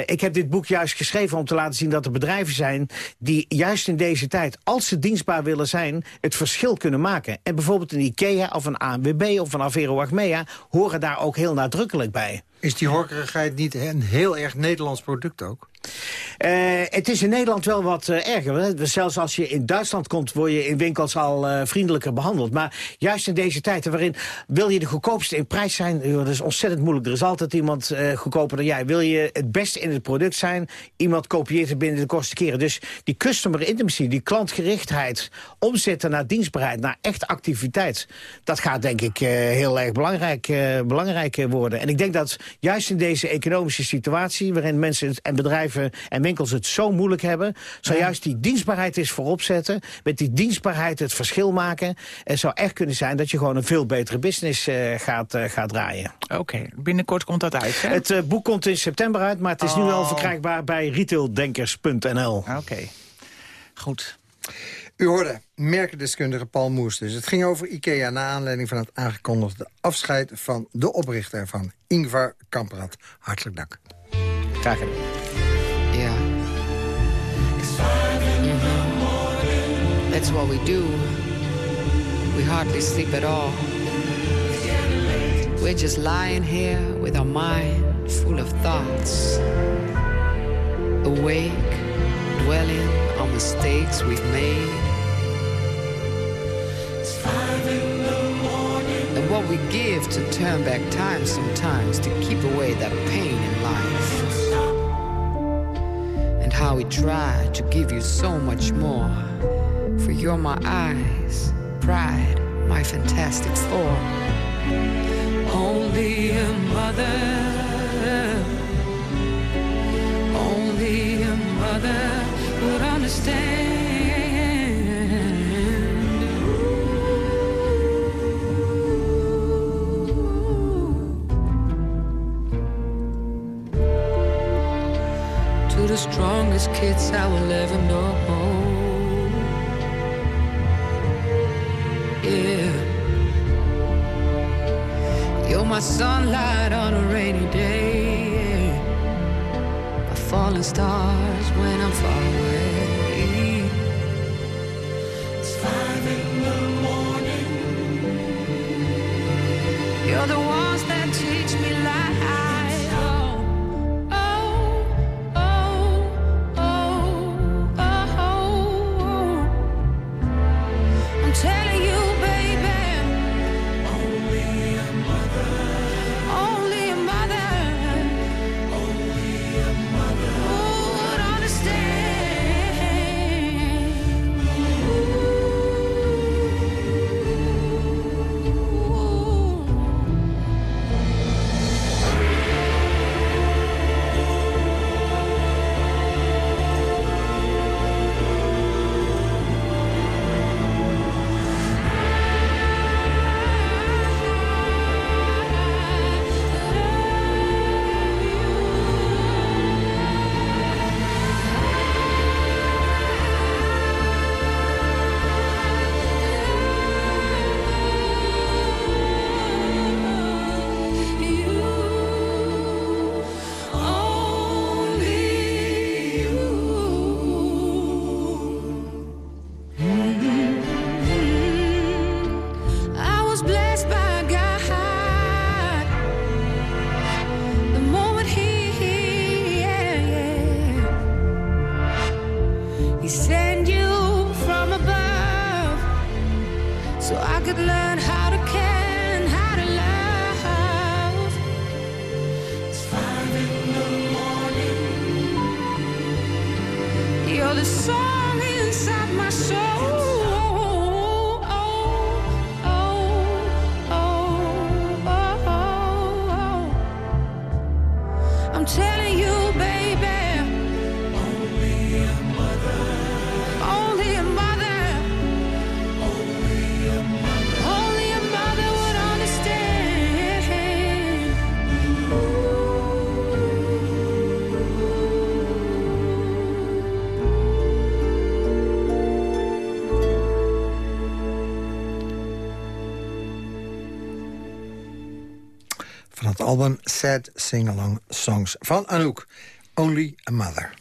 ik heb dit boek juist geschreven om te laten zien dat er bedrijven zijn... die juist in deze tijd, als ze dienstbaar willen zijn... het verschil kunnen maken. En bijvoorbeeld een IKEA of een ANWB of een Avero Achmea... horen daar ook heel nadrukkelijk bij. Is die horkerigheid niet een heel erg Nederlands product ook? Uh, het is in Nederland wel wat uh, erger. Zelfs als je in Duitsland komt, word je in winkels al uh, vriendelijker behandeld. Maar juist in deze tijden waarin wil je de goedkoopste in prijs zijn... dat is ontzettend moeilijk. Er is altijd iemand goedkoper dan jij. Wil je het beste in het product zijn, iemand kopieert het binnen de kosten keren. Dus die customer intimacy, die klantgerichtheid... omzetten naar dienstbaarheid, naar echte activiteit... dat gaat denk ik heel erg belangrijk, belangrijk worden. En ik denk dat juist in deze economische situatie... waarin mensen en bedrijven en winkels het zo moeilijk hebben... zou juist die dienstbaarheid eens voorop zetten. Met die dienstbaarheid het verschil maken. Het zou echt kunnen zijn dat je gewoon een veel betere business uh, gaat, uh, gaat draaien. Oké, binnenkort komt dat uit, hè? Het uh, boek komt in september uit, maar het is oh. nu al verkrijgbaar bij retaildenkers.nl. Oké, goed. U hoorde merkendeskundige Paul Moes dus. Het ging over IKEA na aanleiding van het aangekondigde afscheid... van de oprichter van Ingvar Kamprad. Hartelijk dank. Graag gedaan. That's what we do. We hardly sleep at all. We're just lying here with our mind full of thoughts. Awake, dwelling on mistakes we've made. And what we give to turn back time sometimes to keep away that pain in life. And how we try to give you so much more for you're my eyes, pride, my fantastic form. Only a mother, only a mother would understand. To the strongest kids I will ever know. My sunlight on a rainy day. My falling stars when I'm far away. It's five in the morning. You're the ones that teach me life. Album Sad Sing-Along Songs van Anouk. Only a Mother.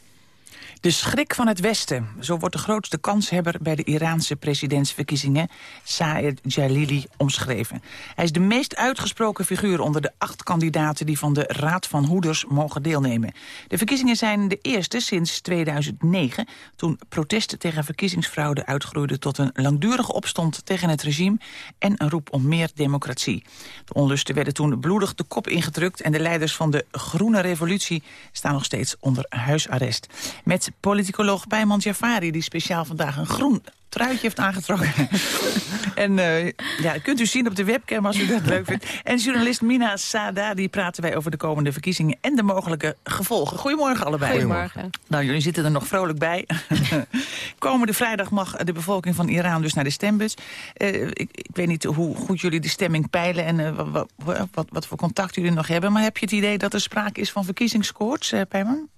De schrik van het Westen. Zo wordt de grootste kanshebber bij de Iraanse presidentsverkiezingen... Saed Jalili omschreven. Hij is de meest uitgesproken figuur onder de acht kandidaten... die van de Raad van Hoeders mogen deelnemen. De verkiezingen zijn de eerste sinds 2009... toen protesten tegen verkiezingsfraude uitgroeiden... tot een langdurige opstand tegen het regime... en een roep om meer democratie. De onlusten werden toen bloedig de kop ingedrukt... en de leiders van de Groene Revolutie staan nog steeds onder huisarrest. Met politicoloog Pijman Jafari... die speciaal vandaag een groen truitje heeft aangetrokken. en uh, ja, kunt u zien op de webcam als u dat leuk vindt. En journalist Mina Sada, die praten wij over de komende verkiezingen... en de mogelijke gevolgen. Goedemorgen allebei. Goedemorgen. Nou, jullie zitten er nog vrolijk bij. komende vrijdag mag de bevolking van Iran dus naar de stembus. Uh, ik, ik, weet niet hoe goed jullie de stemming peilen... en uh, wat, wat, wat, voor contact jullie nog hebben. Maar heb je het idee dat er sprake is van verkiezingskoorts, uh, Pijman?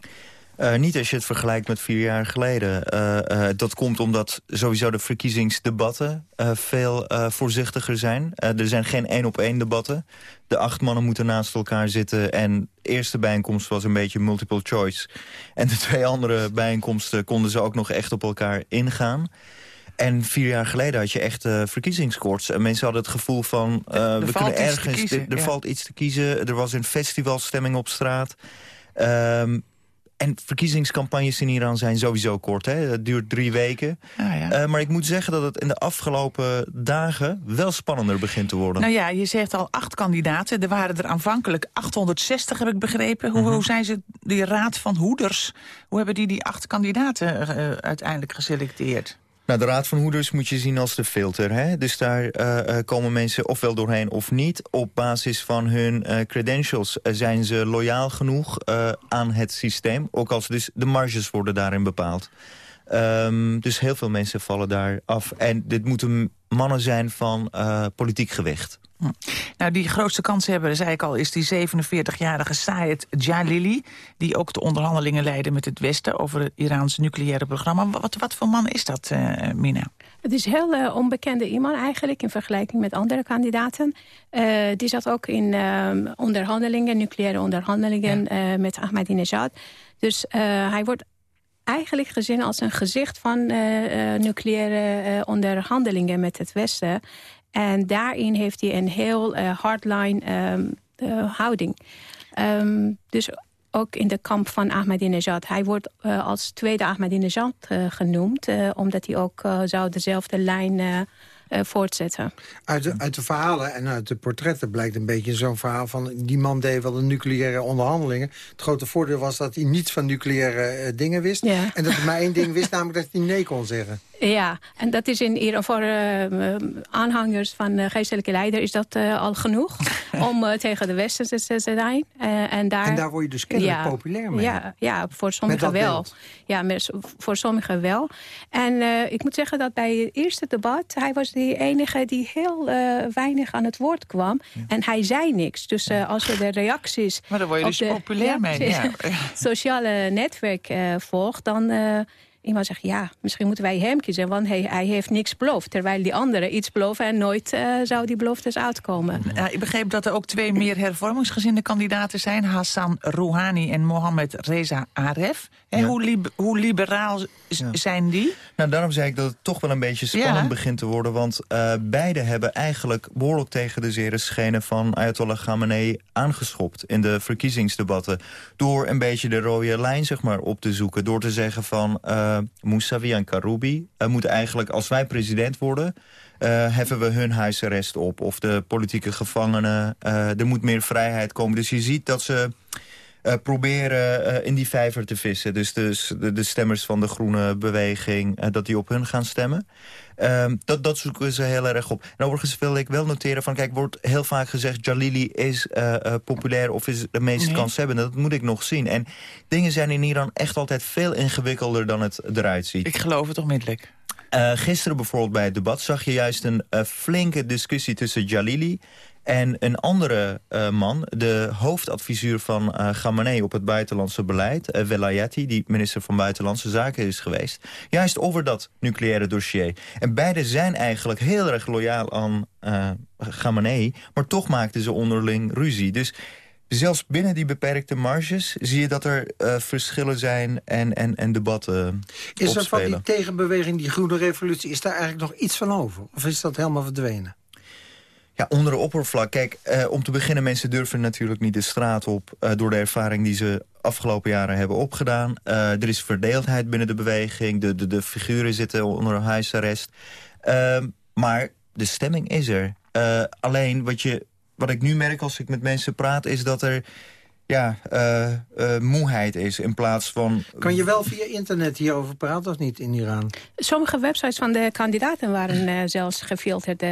Uh, niet als je het vergelijkt met vier jaar geleden. Uh, uh, dat komt omdat sowieso de verkiezingsdebatten veel voorzichtiger zijn. er zijn geen één-op-één debatten. De acht mannen moeten naast elkaar zitten. En de eerste bijeenkomst was een beetje multiple choice. En de twee andere bijeenkomsten konden ze ook nog echt op elkaar ingaan. En vier jaar geleden had je echt uh, verkiezingskoorts. En mensen hadden het gevoel van... we kunnen ergens... Kiezen, er ja. valt iets te kiezen. Er was een festivalstemming op straat. Um, en verkiezingscampagnes in Iran zijn sowieso kort. Hè? Dat duurt drie weken. Ah, ja. uh, maar ik moet zeggen dat het in de afgelopen dagen wel spannender begint te worden. Nou ja, je zegt al acht kandidaten. Er waren er aanvankelijk 860, heb ik begrepen. Hoe, Mhm. hoe zijn ze, die raad van hoeders, hoe hebben die die acht kandidaten uh, uiteindelijk geselecteerd? Nou, de Raad van Hoeders moet je zien als de filter. Hè? Dus daar uh, uh, komen mensen ofwel doorheen of niet. Op basis van hun uh, credentials zijn ze loyaal genoeg aan het systeem. Ook als dus de marges worden daarin bepaald. Um, dus heel veel mensen vallen daar af. En dit moeten mannen zijn van politiek gewicht. Hm. Nou, die grootste kans hebben, zei ik al, is die 47-jarige Saed Jalili... die ook de onderhandelingen leidde met het Westen... over het Iraans nucleaire programma. Wat, wat voor man is dat, uh, Mina? Het is een heel uh, onbekende iemand eigenlijk... in vergelijking met andere kandidaten. Uh, die zat ook in onderhandelingen, nucleaire onderhandelingen... Ja. met Ahmadinejad. Dus hij wordt eigenlijk gezien als een gezicht van nucleaire onderhandelingen met het Westen... En daarin heeft hij een heel uh, hardline um, uh, houding. Um, dus ook in de kamp van Ahmadinejad. Hij wordt uh, als tweede Ahmadinejad genoemd... omdat hij ook zou dezelfde lijn voortzetten. Uit de, uit de verhalen en uit de portretten blijkt een beetje zo'n verhaal van... die man deed wel de nucleaire onderhandelingen. Het grote voordeel was dat hij niets van nucleaire dingen wist. Ja. En dat hij maar één ding wist, namelijk dat hij nee kon zeggen. Ja, en dat is in Iran voor uh, aanhangers van de geestelijke leider is dat uh, al genoeg om tegen de Westen te zijn. en, daar, en daar word je dus kennelijk ja, populair mee. Ja, ja voor sommigen wel. Beeld. Ja, met, voor sommigen wel. En ik moet zeggen dat bij het eerste debat, hij was de enige die heel weinig aan het woord kwam. Ja. En hij zei niks. Dus als je de reacties... Maar daar word je dus de, populair ja, mee. Ja. sociale netwerk volgt, dan iemand zegt, ja, misschien moeten wij hem kiezen... want hij, hij heeft niks beloofd. Terwijl die anderen iets beloven en nooit uh, zou die beloftes uitkomen. Ja, ik begreep dat er ook twee meer hervormingsgezinde kandidaten zijn. Hassan Rouhani en Mohammed Reza Aref. Ja. Hoe, li hoe, liberaal ja. zijn die? Nou, daarom zei ik dat het toch wel een beetje spannend begint te worden. Want uh, beide hebben eigenlijk behoorlijk tegen de zere schenen van Ayatollah Khamenei aangeschopt in de verkiezingsdebatten. Door een beetje de rode lijn zeg maar, op te zoeken. Door te zeggen van... Uh, Mousavi en Karoubi uh, moeten eigenlijk, als wij president worden... Uh, heffen we hun huisarrest op. Of de politieke gevangenen. Uh, er moet meer vrijheid komen. Dus je ziet dat ze uh, proberen in die vijver te vissen. Dus de, de, de stemmers van de groene beweging, dat die op hun gaan stemmen. Um, dat, dat zoeken ze heel erg op. En overigens wil ik wel noteren van... kijk, wordt heel vaak gezegd... Jalili is populair of is de meeste nee. kans hebben. Dat moet ik nog zien. En dingen zijn in Iran echt altijd veel ingewikkelder dan het eruit ziet. Ik geloof het onmiddellijk. Uh, gisteren bijvoorbeeld bij het debat zag je juist een flinke discussie tussen Jalili... En een andere uh, man, de hoofdadviseur van uh, Khamenei op het buitenlandse beleid... Uh, Velayati, die minister van Buitenlandse Zaken is geweest... juist over dat nucleaire dossier. En beide zijn eigenlijk heel erg loyaal aan Khamenei... maar toch maakten ze onderling ruzie. Dus zelfs binnen die beperkte marges zie je dat er uh, verschillen zijn en, en, en debatten Is er van die tegenbeweging, die groene revolutie, is daar eigenlijk nog iets van over? Of is dat helemaal verdwenen? Ja, onder de oppervlak. Kijk, uh, om te beginnen, mensen durven natuurlijk niet de straat op... Uh, door de ervaring die ze afgelopen jaren hebben opgedaan. Uh, er is verdeeldheid binnen de beweging. De, de, de figuren zitten onder huisarrest. Ehm, maar de stemming is er. alleen wat je wat ik nu merk als ik met mensen praat... is dat er ja, uh, uh, moeheid is in plaats van... Kan je wel via internet hierover praten of niet in Iran? Sommige websites van de kandidaten waren uh, zelfs gefilterd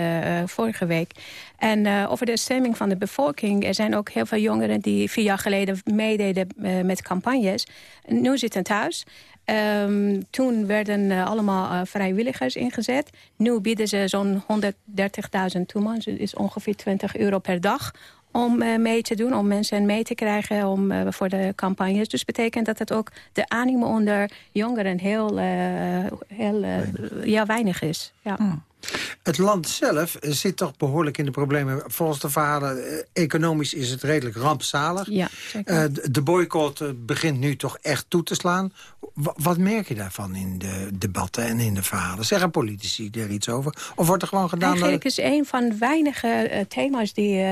vorige week. En over de stemming van de bevolking... er zijn ook heel veel jongeren die vier jaar geleden meededen met campagnes. Nu zitten thuis. Um, toen werden uh, allemaal uh, vrijwilligers ingezet. Nu bieden ze zo'n 130.000 toeman. Dat is ongeveer 20 euro per dag om uh, mee te doen, om mensen mee te krijgen om, uh, voor de campagnes. Dus betekent dat het ook de animo onder jongeren heel, uh, heel ja, weinig is. Ja. Hmm. Het land zelf zit toch behoorlijk in de problemen. Volgens de verhalen, eh, economisch is het redelijk rampzalig. Ja, uh, de boycott eh, begint nu toch echt toe te slaan. wat merk je daarvan in de debatten en in de verhalen? Zeggen politici er iets over? Of wordt er gewoon gedaan... Eigenlijk is een van de weinige thema's die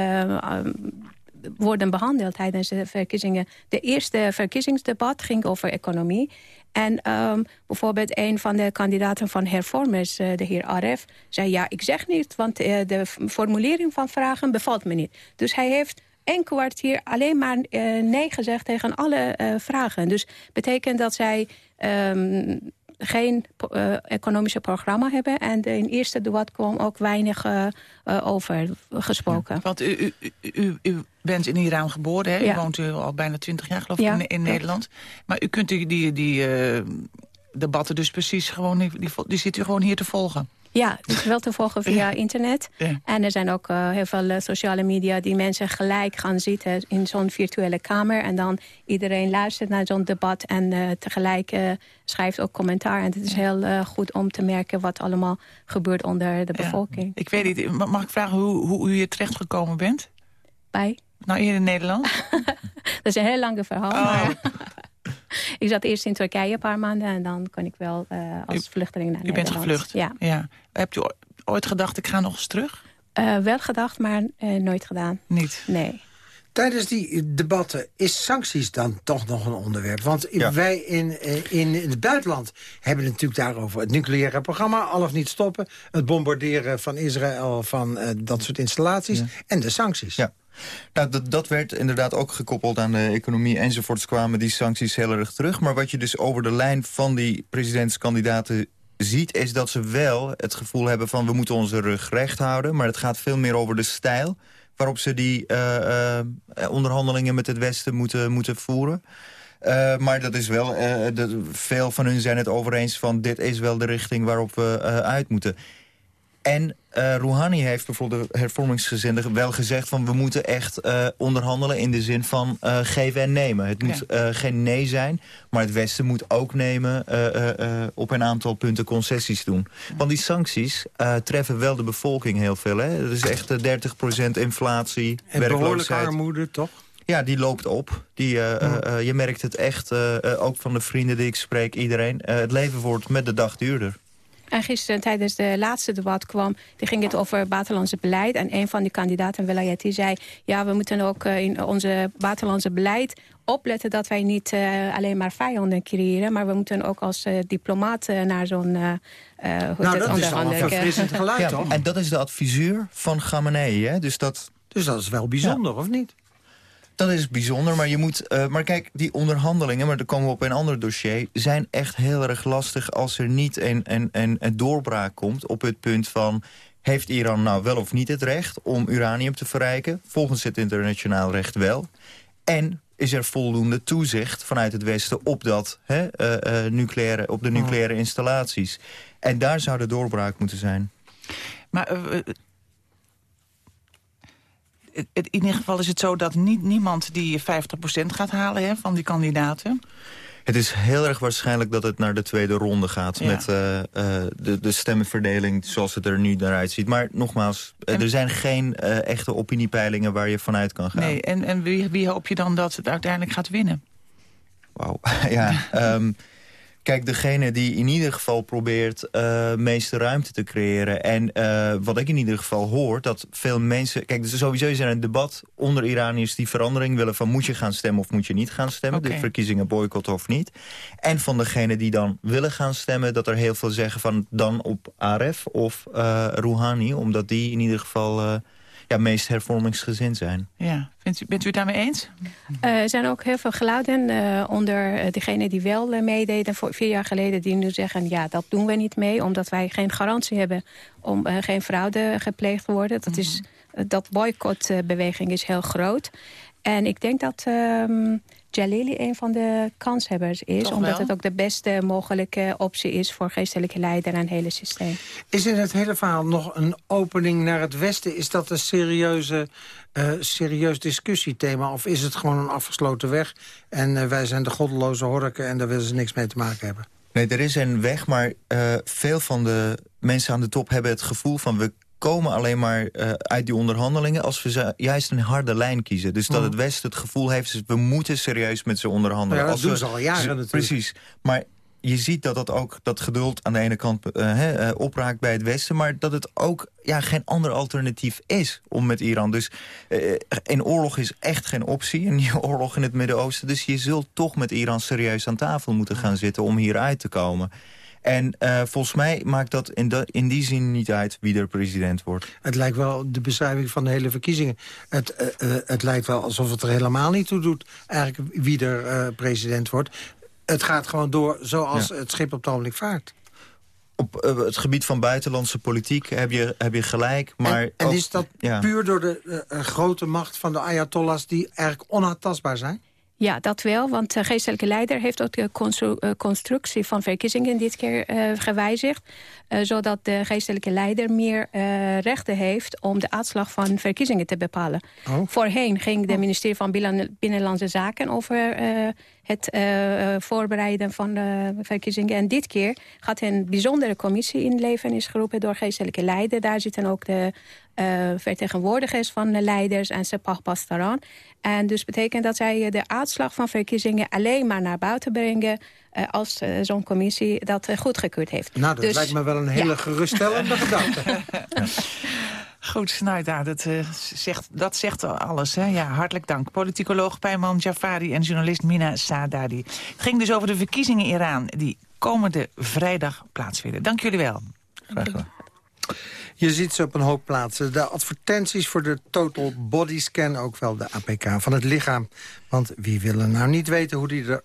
worden behandeld tijdens de verkiezingen. De eerste verkiezingsdebat ging over economie. En um, bijvoorbeeld een van de kandidaten van hervormers, uh, de heer Aref... zei ja, ik zeg niet, want uh, de formulering van vragen bevalt me niet. Dus hij heeft een kwartier alleen maar uh, nee gezegd tegen alle vragen. Dus betekent dat zij... Um, geen uh, economische programma hebben. En in eerste debat kwam ook weinig uh, over gesproken. Ja, want u, u, u, u, bent in Iran geboren, hè? U woont al bijna twintig jaar geloof ik in, in Nederland. Maar u kunt die, die, die debatten dus precies gewoon... Die, die zit u gewoon hier te volgen. Ja, dus wel te volgen via internet. En er zijn ook uh, heel veel uh, sociale media die mensen gelijk gaan zitten in zo'n virtuele kamer. En dan iedereen luistert naar zo'n debat en uh, tegelijk schrijft ook commentaar. En het is heel goed om te merken wat allemaal gebeurt onder de bevolking. Ik weet niet, mag ik vragen hoe, hoe u hier terecht gekomen bent? Bij? Nou, hier in Nederland? dat is een heel lang verhaal. Oh. Maar ik zat eerst in Turkije een paar maanden en dan kon ik wel uh, als u, vluchteling naar u Nederland. U bent gevlucht? Ja. ja. Hebt u ooit gedacht, ik ga nog eens terug? Uh, wel gedacht, maar uh, nooit gedaan. Niet? Nee. Tijdens die debatten is sancties dan toch nog een onderwerp. Want ja. wij in, in, in het buitenland hebben het natuurlijk daarover. Het nucleaire programma, al of niet stoppen. Het bombarderen van Israël van uh, dat soort installaties. Ja. En de sancties. Ja. Nou, dat, dat werd inderdaad ook gekoppeld aan de economie enzovoorts kwamen die sancties heel erg terug. Maar wat je dus over de lijn van die presidentskandidaten ziet... is dat ze wel het gevoel hebben van we moeten onze rug recht houden. Maar het gaat veel meer over de stijl waarop ze die uh, uh, onderhandelingen met het Westen moeten, moeten voeren. Uh, maar dat is wel, veel van hun zijn het over eens van... dit is wel de richting waarop we uit moeten. En uh, Rouhani heeft bijvoorbeeld de hervormingsgezinde wel gezegd... van we moeten echt uh, onderhandelen in de zin van uh, geven en nemen. Het moet ja. geen nee zijn, maar het Westen moet ook nemen... op een aantal punten concessies doen. Want die sancties treffen wel de bevolking heel veel. Hè? Dat is echt 30% inflatie, en behoorlijke armoede, toch? Ja, die loopt op. Die, je merkt het echt, ook van de vrienden die ik spreek, iedereen. het leven wordt met de dag duurder. En gisteren tijdens de laatste debat kwam, die ging het over buitenlandse beleid. En een van die kandidaten, Velayati, zei... ja, we moeten ook uh, in onze buitenlandse beleid opletten dat wij niet uh, alleen maar vijanden creëren... maar we moeten ook als uh, diplomaat naar zo'n... nou, dat is al een verfrissend geluid, ja, toch? En dat is de adviseur van Khamenei, hè? Dus dat, dus dat is wel bijzonder, ja. of niet? Dat is bijzonder, maar je moet... Uh, maar kijk, die onderhandelingen, maar daar komen we op een ander dossier... zijn echt heel erg lastig als er niet een, een, een, een doorbraak komt... op het punt van... heeft Iran nou wel of niet het recht om uranium te verrijken? Volgens het internationaal recht wel. En is er voldoende toezicht vanuit het Westen op, dat, hè, uh, uh, nucleaire, op de nucleaire installaties? En daar zou de doorbraak moeten zijn. Maar in ieder geval is het zo dat niet, niemand die 50% gaat halen hè, van die kandidaten. Het is heel erg waarschijnlijk dat het naar de tweede ronde gaat... met uh, uh, de, de stemmenverdeling zoals het er nu naar uitziet. Maar nogmaals, en... er zijn geen uh, echte opiniepeilingen waar je vanuit kan gaan. Nee, en, en wie, wie hoop je dan dat het uiteindelijk gaat winnen? Wauw, ja... um, Kijk, degene die in ieder geval probeert uh, meeste ruimte te creëren. En uh, wat ik in ieder geval hoor, dat veel mensen... Kijk, dus sowieso is er een debat onder Iraniërs die verandering willen... van moet je gaan stemmen of moet je niet gaan stemmen. Okay. De verkiezingen boycotten of niet. En van degene die dan willen gaan stemmen... dat er heel veel zeggen van dan op Aref of uh, Rouhani. Omdat die in ieder geval ja, meest hervormingsgezind zijn. Ja. Bent u, bent u het daarmee eens? Uh, er zijn ook heel veel geluiden uh, onder uh, degenen die wel meededen voor vier jaar geleden... die nu zeggen, ja, dat doen we niet mee... omdat wij geen garantie hebben om geen fraude gepleegd te worden. Dat, is, dat boycottbeweging is heel groot. En ik denk dat... Um, Jalili een van de kanshebbers is. Toch omdat wel? het ook de beste mogelijke optie is... voor geestelijke leider en het hele systeem. Is in het hele verhaal nog een opening naar het Westen? Is dat een serieuze, uh, serieus discussiethema? Of is het gewoon een afgesloten weg? En uh, wij zijn de goddeloze horken en daar willen ze niks mee te maken hebben? Nee, er is een weg, maar uh, veel van de mensen aan de top hebben het gevoel van... we komen alleen maar uh, uit die onderhandelingen... als we juist een harde lijn kiezen. Dus dat het Westen het gevoel heeft... Dus we moeten serieus met ze onderhandelen. Ja, dat als doen we, ze al jaren natuurlijk. Precies. Maar je ziet dat dat ook dat geduld aan de ene kant uh, he, uh, opraakt bij het Westen... maar dat het ook ja, geen ander alternatief is om met Iran. Dus uh, een oorlog is echt geen optie, een nieuwe oorlog in het Midden-Oosten. Dus je zult toch met Iran serieus aan tafel moeten gaan zitten... om hieruit te komen. En uh, volgens mij maakt dat in, de, in die zin niet uit wie er president wordt. Het lijkt wel de beschrijving van de hele verkiezingen. Het, uh, uh, het lijkt wel alsof het er helemaal niet toe doet... eigenlijk wie er president wordt. Het gaat gewoon door zoals ja. het schip op het ogenblik vaart. Op het gebied van buitenlandse politiek heb je, heb je gelijk. Maar en, en ook, is dat ja. puur door de uh, grote macht van de Ayatollahs... die eigenlijk onaantastbaar zijn? Ja, dat wel, want de geestelijke leider heeft ook de constru constructie van verkiezingen dit keer uh, gewijzigd. Uh, zodat de geestelijke leider meer uh, rechten heeft om de uitslag van verkiezingen te bepalen. Oh. Voorheen ging de ministerie van Binnenlandse Zaken over het voorbereiden van de verkiezingen. En dit keer gaat een bijzondere commissie in leven is geroepen door geestelijke leider. Daar zitten ook de vertegenwoordigers van de leiders en Sepah Pastaran. En dus betekent dat zij de uitslag van verkiezingen alleen maar naar buiten brengen... Uh, als uh, zo'n commissie dat goedgekeurd heeft. Nou, dat dus, lijkt me wel een hele ja. geruststellende gedachte. Goed, nou, ja, dat, uh, zegt, dat zegt alles. Hè? Ja, hartelijk dank. Politicoloog Pijman Jafari en journalist Mina Saadadi. Het ging dus over de verkiezingen in Iran... die komende vrijdag plaatsvinden. Dank jullie wel. Graag gedaan. Je ziet ze op een hoop plaatsen. De advertenties voor de Total Body Scan, ook wel de APK van het lichaam. Want wie wil er nou niet weten hoe die er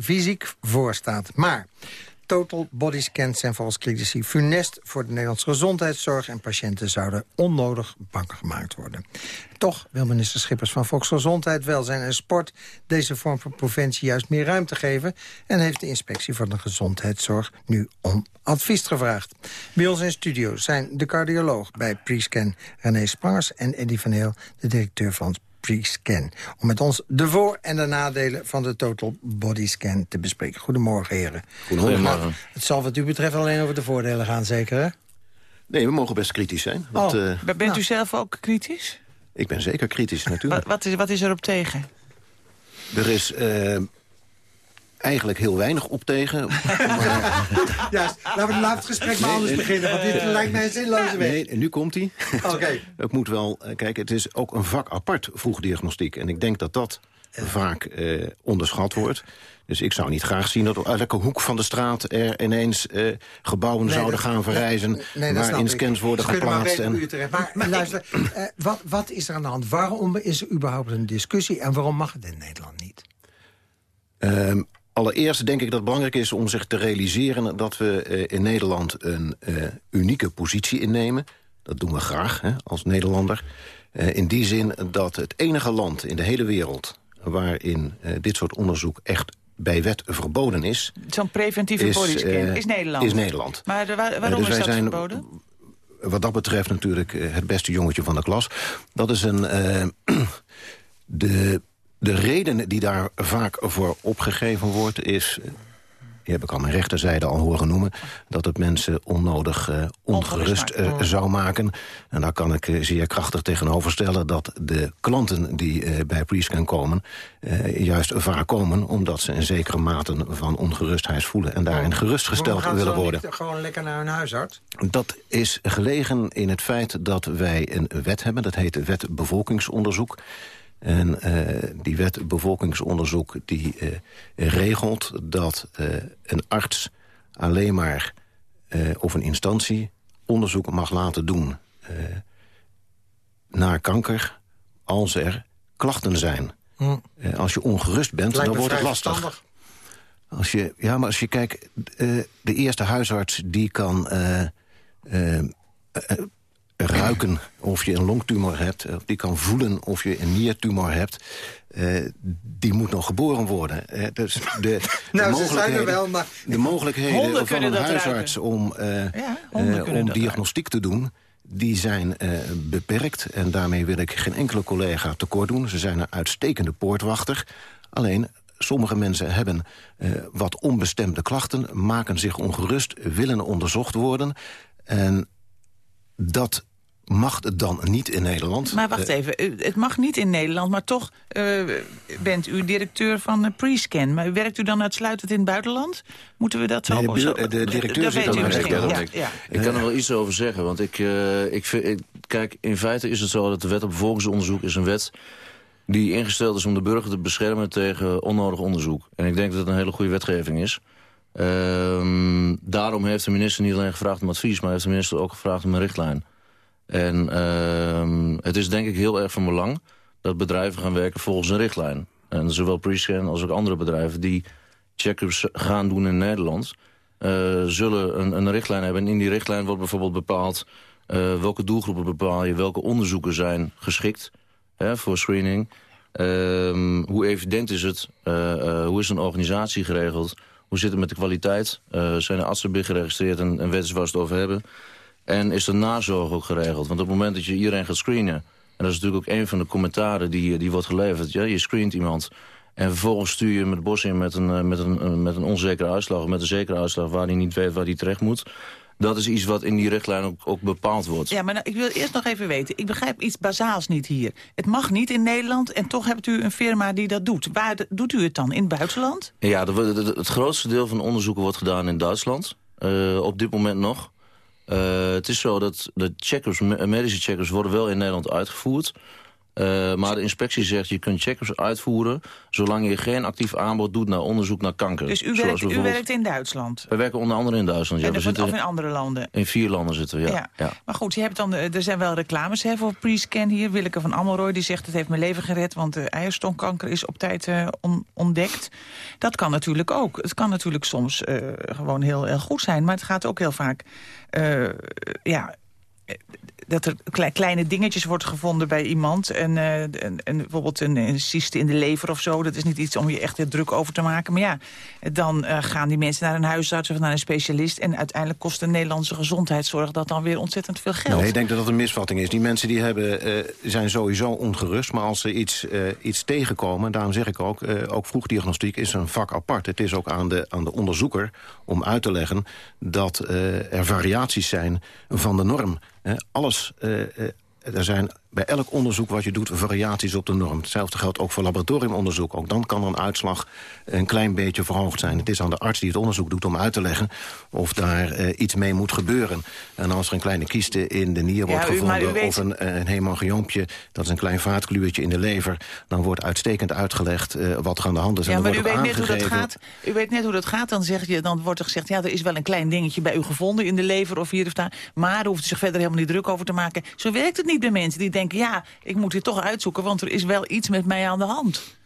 fysiek voor staat. Maar Total Body Scans zijn volgens critici funest voor de Nederlandse gezondheidszorg... en patiënten zouden onnodig bang gemaakt worden. Toch wil minister Schippers van Volksgezondheid, Welzijn en Sport... deze vorm van preventie juist meer ruimte geven... en heeft de inspectie van de gezondheidszorg nu om advies gevraagd. Bij ons in studio zijn de cardioloog bij Prescan René Sprangers... en Eddie van Heel, de directeur van Pre-Scan. Om met ons de voor- en de nadelen van de Total Body Scan te bespreken. Goedemorgen, heren. Goedemorgen. Het zal wat u betreft alleen over de voordelen gaan, zeker, hè? Nee, we mogen best kritisch zijn. Want, oh. uh, Bent nou. u zelf ook kritisch? Ik ben zeker kritisch, natuurlijk. Wat, wat, is, wat is er op tegen? Er is... Uh, eigenlijk heel weinig op tegen. maar... Juist, laten we het gesprek maar nee, anders beginnen, want dit lijkt mij een zinloze weg. Nee, nu komt hij. Oké. Okay. het moet wel, kijk, het is ook een vak apart, vroegdiagnostiek. En ik denk dat dat vaak uh, onderschat wordt. Dus ik zou niet graag zien dat op elke hoek van de straat... er ineens uh, gebouwen nee, zouden dat, gaan verrijzen... Nee, nee, waarin scans worden Ze geplaatst. Maar, en... maar, maar luister, uh, wat, wat is er aan de hand? Waarom is er überhaupt een discussie... en waarom mag het in Nederland niet? Um, Allereerst denk ik dat het belangrijk is om zich te realiseren... dat we uh, in Nederland een uh, unieke positie innemen. Dat doen we graag hè, als Nederlander. Uh, in die zin dat het enige land in de hele wereld... waarin dit soort onderzoek echt bij wet verboden is... Zo'n preventieve bodyscan is Nederland? Is Nederland. Maar de, waar, waarom dus is dat verboden? Wat dat betreft natuurlijk het beste jongetje van de klas. Dat is een... de de reden die daar vaak voor opgegeven wordt is die heb ik al mijn rechterzijde al horen noemen... dat het mensen onnodig uh, ongerust uh, zou maken. En daar kan ik uh, zeer krachtig tegenover stellen... dat de klanten die bij Prescan komen... juist vaak komen omdat ze een zekere mate van ongerustheid voelen... en daarin gerustgesteld willen worden. Niet gewoon lekker naar hun huisarts? Dat is gelegen in het feit dat wij een wet hebben. Dat heet de wet bevolkingsonderzoek. En uh, die wet bevolkingsonderzoek die uh, regelt dat uh, een arts alleen maar of een instantie onderzoek mag laten doen naar kanker als er klachten zijn. Hm. als je ongerust bent, dan wordt het lastig. Als je, ja, maar als je kijkt, de eerste huisarts die kan ruiken of je een longtumor hebt. Of die kan voelen of je een niertumor hebt. Uh, die moet nog geboren worden. Uh, dus de, nou, de, mogelijkheden, wel, maar... de mogelijkheden van een huisarts om, uh, ja, om diagnostiek te doen die zijn beperkt. En daarmee wil ik geen enkele collega tekort doen. Ze zijn een uitstekende poortwachter. Alleen, sommige mensen hebben wat onbestemde klachten... maken zich ongerust, willen onderzocht worden... En dat mag het dan niet in Nederland. Maar wacht even, het mag niet in Nederland, maar toch uh, bent u directeur van Prescan. Maar werkt u dan uitsluitend in het buitenland? Moeten we dat zo... Nee, de, de, de directeur zit dan ja, ja. Ik kan er wel iets over zeggen, want ik, uh, ik, vind, kijk, in feite is het zo dat de wet op bevolkingsonderzoek is een wet die ingesteld is om de burger te beschermen tegen onnodig onderzoek. En ik denk dat het een hele goede wetgeving is. Uh, daarom heeft de minister niet alleen gevraagd om advies... maar heeft de minister ook gevraagd om een richtlijn. En uh, het is denk ik heel erg van belang dat bedrijven gaan werken volgens een richtlijn. En zowel Prescan als ook andere bedrijven die check-ups gaan doen in Nederland... Uh, zullen een, een, richtlijn hebben. En in die richtlijn wordt bijvoorbeeld bepaald... Uh, welke doelgroepen bepaal je, welke onderzoeken zijn geschikt hè, voor screening... Uh, hoe evident is het? Uh, hoe is een organisatie geregeld? Hoe zit het met de kwaliteit? zijn er artsen geregistreerd en, en weten ze waar ze het over hebben? En is de nazorg ook geregeld? Want op het moment dat je iedereen gaat screenen... en dat is natuurlijk ook een van de commentaren die, die wordt geleverd... Ja, je screent iemand en vervolgens stuur je met bos in met een, eh, met, een, eh, met een onzekere uitslag... of met een zekere uitslag waar hij niet weet waar hij terecht moet... Dat is iets wat in die richtlijn ook, ook bepaald wordt. Ja, maar nou, ik wil eerst nog even weten. Ik begrijp iets bazaals niet hier. Het mag niet in Nederland en toch hebt u een firma die dat doet. Waar doet u het dan? In het buitenland? Ja, het grootste deel van de onderzoeken wordt gedaan in Duitsland. Uh, op dit moment nog. Uh, het is zo dat de checkers, medische checkers worden wel in Nederland uitgevoerd. Uh, maar de inspectie zegt, je kunt checkers uitvoeren... zolang je geen actief aanbod doet naar onderzoek naar kanker. Dus u, werkt, u werkt in Duitsland? We werken onder andere in Duitsland, ja. we zitten of in andere landen? In vier landen zitten we, ja. ja. Maar goed, je hebt dan, er zijn wel reclames hè, voor Prescan hier. Willeke van Amelrooy die zegt, het heeft mijn leven gered... want de eierstokkanker is op tijd uh, on, ontdekt. Dat kan natuurlijk ook. Het kan natuurlijk soms uh, gewoon heel, heel goed zijn... maar het gaat ook heel vaak... ja, dat er kleine dingetjes wordt gevonden bij iemand. En, uh, en, bijvoorbeeld een, een cyste in de lever of zo. Dat is niet iets om je echt druk over te maken. Maar ja, dan uh, gaan die mensen naar een huisarts of naar een specialist. En uiteindelijk kost de Nederlandse gezondheidszorg dat dan weer ontzettend veel geld. Nee, ik denk dat dat een misvatting is. Die mensen die hebben, uh, zijn sowieso ongerust. Maar als ze iets, iets tegenkomen, daarom zeg ik ook... ook vroegdiagnostiek is een vak apart. Het is ook aan de, aan de onderzoeker om uit te leggen... dat er variaties zijn van de norm alles eh, eh, er zijn bij elk onderzoek wat je doet variaties op de norm. Hetzelfde geldt ook voor laboratoriumonderzoek. Ook dan kan een uitslag een klein beetje verhoogd zijn. Het is aan de arts die het onderzoek doet om uit te leggen... of daar uh, iets mee moet gebeuren. En als er een kleine kieste in de nier wordt gevonden... Weet... of een, een hemangioompje, dat is een klein vaatkluwertje in de lever... dan wordt uitstekend uitgelegd uh, wat er aan de hand is. Ja, en maar u weet, net hoe dat gaat. u weet net hoe dat gaat. Dan, zeg je, dan wordt er gezegd, ja, er is wel een klein dingetje bij u gevonden... in de lever of hier of daar. Maar u hoeft zich verder helemaal niet druk over te maken. Zo werkt het niet bij mensen die ja, ik moet dit toch uitzoeken, want er is wel iets met mij aan de hand.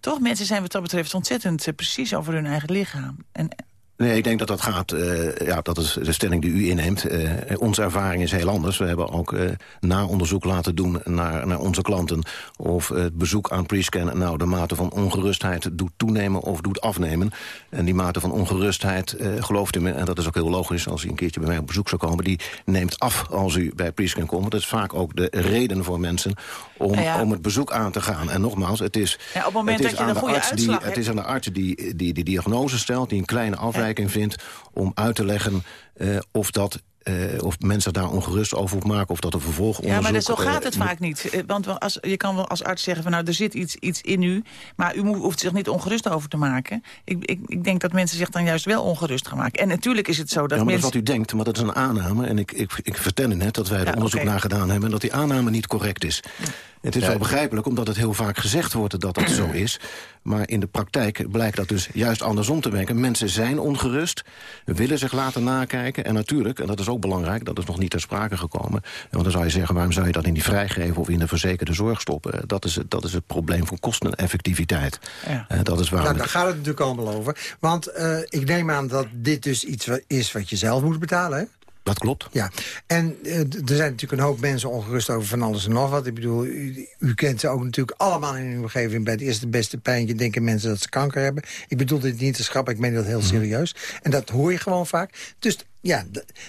Toch? Mensen zijn wat dat betreft ontzettend uh, precies over hun eigen lichaam. En Nee, ik denk dat dat gaat, uh, ja, dat is de stelling die u inneemt. Uh, onze ervaring is heel anders. We hebben ook uh, na-onderzoek laten doen naar, naar onze klanten... of het bezoek aan Prescan nou de mate van ongerustheid doet toenemen of doet afnemen. En die mate van ongerustheid, gelooft u me, en dat is ook heel logisch... als u een keertje bij mij op bezoek zou komen, die neemt af als u bij Prescan komt. Dat is vaak ook de reden voor mensen om, ja. om het bezoek aan te gaan. En nogmaals, het is, ja, op het moment het is dat je goede arts die, Het is aan de arts die, die die diagnose stelt, die een kleine afwijking vindt... om uit te leggen uh, of dat uh, of mensen daar ongerust over maken... of dat een vervolgonderzoek... Ja, maar zo gaat uh, het vaak niet. Want als, je kan wel als arts zeggen van nou, er zit iets, iets in u... maar u hoeft zich niet ongerust over te maken. Ik, ik, ik denk dat mensen zich dan juist wel ongerust gaan maken. En natuurlijk is het zo dat ja, maar mensen... dat is wat u denkt, maar dat is een aanname. En ik, ik, ik vertel u net dat wij er Ja, onderzoek oké. naar gedaan hebben... en dat die aanname niet correct is. Het is Ja. wel begrijpelijk, omdat het heel vaak gezegd wordt dat dat zo is. Maar in de praktijk blijkt dat dus juist andersom te werken. Mensen zijn ongerust, willen zich laten nakijken. En natuurlijk, en dat is ook belangrijk, dat is nog niet ter sprake gekomen. Want dan zou je zeggen, waarom zou je dat in die vrijgeven... of in de verzekerde zorg stoppen? Dat is het, dat is het probleem van kosteneffectiviteit. Ja. Eh, dat is waarom Nou, daar gaat het natuurlijk allemaal over. Want eh, ik neem aan dat dit dus iets is wat je zelf moet betalen, hè? Dat klopt. Ja, en eh, er zijn natuurlijk een hoop mensen ongerust over van alles en nog wat. Ik bedoel, u, u kent ze ook natuurlijk allemaal in uw omgeving. Bij het eerste beste pijntje denken mensen dat ze kanker hebben. Ik bedoel dit niet te schrappen, ik meen dat heel serieus. En dat hoor je gewoon vaak. Dus ja,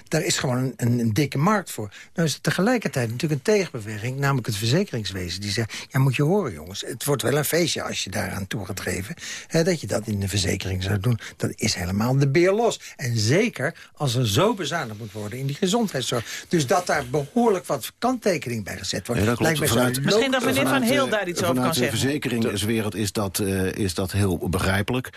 daar is gewoon een, een, een dikke markt voor. Nou is er tegelijkertijd natuurlijk een tegenbeweging, namelijk het verzekeringswezen. Die zegt, ja moet je horen jongens, het wordt wel een feestje als je daaraan toe gaat geven. Hè, dat je dat in de verzekering zou doen, dat is helemaal de beer los. En zeker als er zo bezuinigd moet worden in die gezondheidszorg. Dus dat daar behoorlijk wat kanttekening bij gezet wordt. Ja, dat klopt. lijkt mij zo Vanuit- Misschien dat meneer Van Heel eh, daar iets over kan vanuit de zeggen. verzekeringswereld is dat, eh, is dat heel begrijpelijk.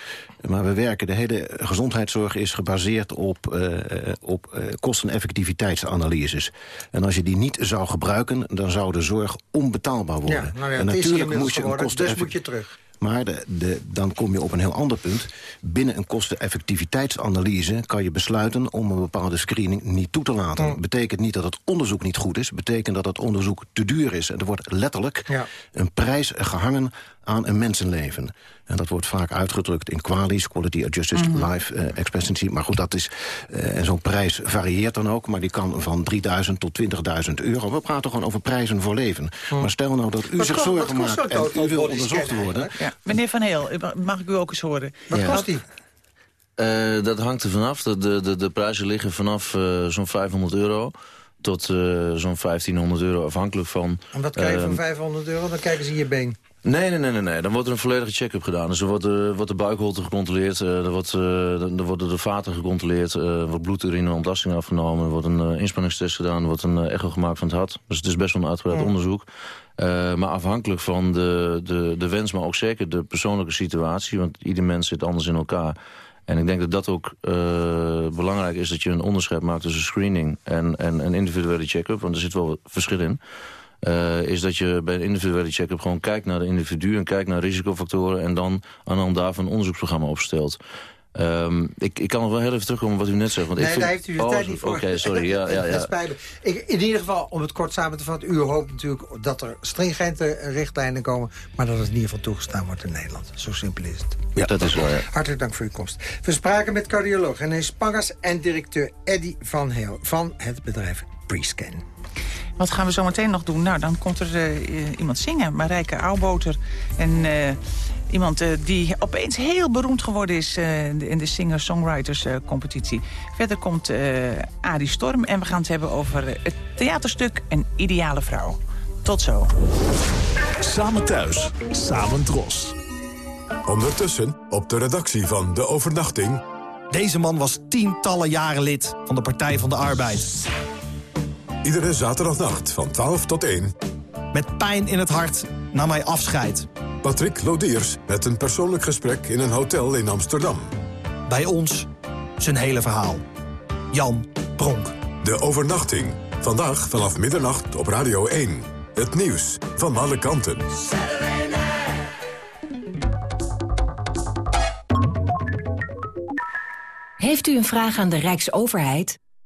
Maar we werken, de hele gezondheidszorg is gebaseerd op, eh, op eh, kosteneffectiviteitsanalyses. En als je die niet zou gebruiken, dan zou de zorg onbetaalbaar worden. Ja, nou ja, en natuurlijk moet je een geworden, dus moet je terug. maar de, de, dan kom je op een heel ander punt. Binnen een kosteneffectiviteitsanalyse kan je besluiten om een bepaalde screening niet toe te laten. Mm. Betekent niet dat het onderzoek niet goed is. Betekent dat het onderzoek te duur is. En er wordt letterlijk Ja. een prijs gehangen aan een mensenleven. En dat wordt vaak uitgedrukt in qualies, quality adjusted Mhm. life eh, expectancy. Maar goed, dat is. eh, en zo'n prijs varieert dan ook. Maar die kan van 3000 tot 20.000 euro. We praten gewoon over prijzen voor leven. Maar stel nou dat u Mhm. Wat zich kost- zorgen maakt en u wil onderzocht worden. Ja. Meneer Van Heel, mag ik u ook eens horen? Wat Ja. kost die? Eh, dat hangt er vanaf. De, de, de, de prijzen liggen vanaf eh, zo'n 500 euro tot eh, zo'n 1500 euro afhankelijk van... En wat krijg je ehm, voor 500 euro? Dan kijken ze in je been. Nee, nee, nee, nee, nee. Dan wordt er een volledige check-up gedaan. Dus er wordt, eh, wordt de buikholte gecontroleerd, eh, er, wordt, eh, er worden de vaten gecontroleerd, er wordt bloed, urine en ontlasting afgenomen, er wordt een inspanningstest gedaan, er wordt een echo gemaakt van het hart. Dus het is best wel een uitgebreid onderzoek. Maar afhankelijk van de, de, de wens, maar ook zeker de persoonlijke situatie, want ieder mens zit anders in elkaar. En ik denk dat dat ook belangrijk is, dat je een onderscheid maakt tussen screening en, en een individuele check-up, want er zit wel wat verschil in. Eh, is dat je bij een individuele check-up gewoon kijkt naar de individu... en kijkt naar risicofactoren en dan aan de hand daarvan een onderzoeksprogramma opstelt. Ehm, ik, ik kan nog wel heel even terugkomen op wat u net zegt. Want Nee, ik vind... daar heeft u de Oh, tijd niet voor. Oké, sorry. Ja, ja, ja. Ik, in ieder geval, om het kort samen te vatten... u hoopt natuurlijk dat er stringente richtlijnen komen... maar dat het in ieder geval toegestaan wordt in Nederland. Zo simpel is het. Ja, dat is waar. ja. Hartelijk dank voor uw komst. We spraken met cardioloog René Spangas en directeur Eddy van Heel... van het bedrijf Prescan. Wat gaan we zo meteen nog doen? Nou, dan komt er eh, iemand zingen, Marijke Auwboter. En eh, iemand eh, die opeens heel beroemd geworden is eh, in de- in de singer-songwriters-competitie. Verder komt eh Adi Storm en we gaan het hebben over het theaterstuk Een Ideale Vrouw. Tot zo. Samen thuis, samen dros. Ondertussen op de redactie van De Overnachting... Deze man was tientallen jaren lid van de Partij van de Arbeid. Iedere zaterdagnacht van 12 tot 1... Met pijn in het hart nam hij afscheid. Patrick Lodiers met een persoonlijk gesprek in een hotel in Amsterdam. Bij ons zijn hele verhaal. Jan Pronk. De Overnachting. Vandaag vanaf middernacht op Radio 1. Het nieuws van alle kanten. Heeft u een vraag aan de Rijksoverheid?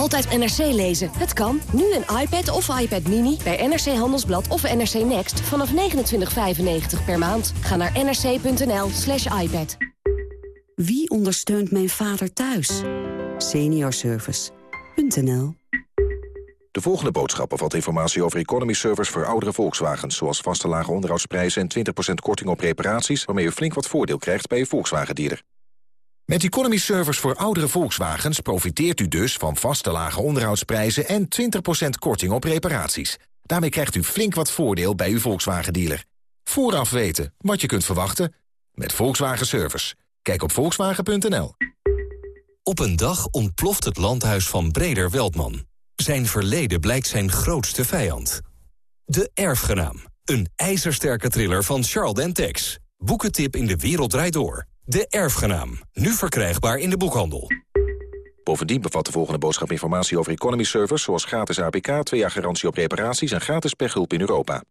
Altijd NRC lezen. Het kan. Nu een iPad of iPad Mini bij NRC Handelsblad of NRC Next vanaf 29,95 per maand. Ga naar nrc.nl slash iPad. Wie ondersteunt mijn vader thuis? Seniorservice.nl De volgende boodschap bevat informatie over economy servers voor oudere Volkswagens... zoals vaste lage onderhoudsprijzen en 20% korting op reparaties... waarmee u flink wat voordeel krijgt bij uw Volkswagen-dealer. Met Economy Servers voor oudere Volkswagens profiteert u dus van vaste lage onderhoudsprijzen en 20% korting op reparaties. Daarmee krijgt u flink wat voordeel bij uw Volkswagen-dealer. Vooraf weten wat je kunt verwachten met Volkswagen Service. Kijk op volkswagen.nl. Op een dag ontploft het landhuis van Breder Weldman. Zijn verleden blijkt zijn grootste vijand. De Erfgenaam. Een ijzersterke thriller van Charles Dentex. Boekentip in de wereld draait door. De Erfgenaam. Nu verkrijgbaar in de boekhandel. Bovendien bevat de volgende boodschap informatie over economy servers... zoals gratis APK, 2 jaar garantie op reparaties en gratis pechhulp in Europa.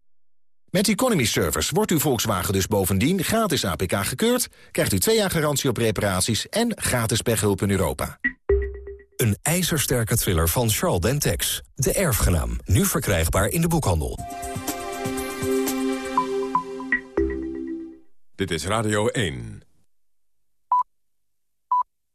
Met Economy Servers wordt uw Volkswagen dus bovendien gratis APK gekeurd... krijgt u 2 jaar garantie op reparaties en gratis pechhulp in Europa. Een ijzersterke thriller van Charles Dentex. De Erfgenaam. Nu verkrijgbaar in de boekhandel. Dit is Radio 1.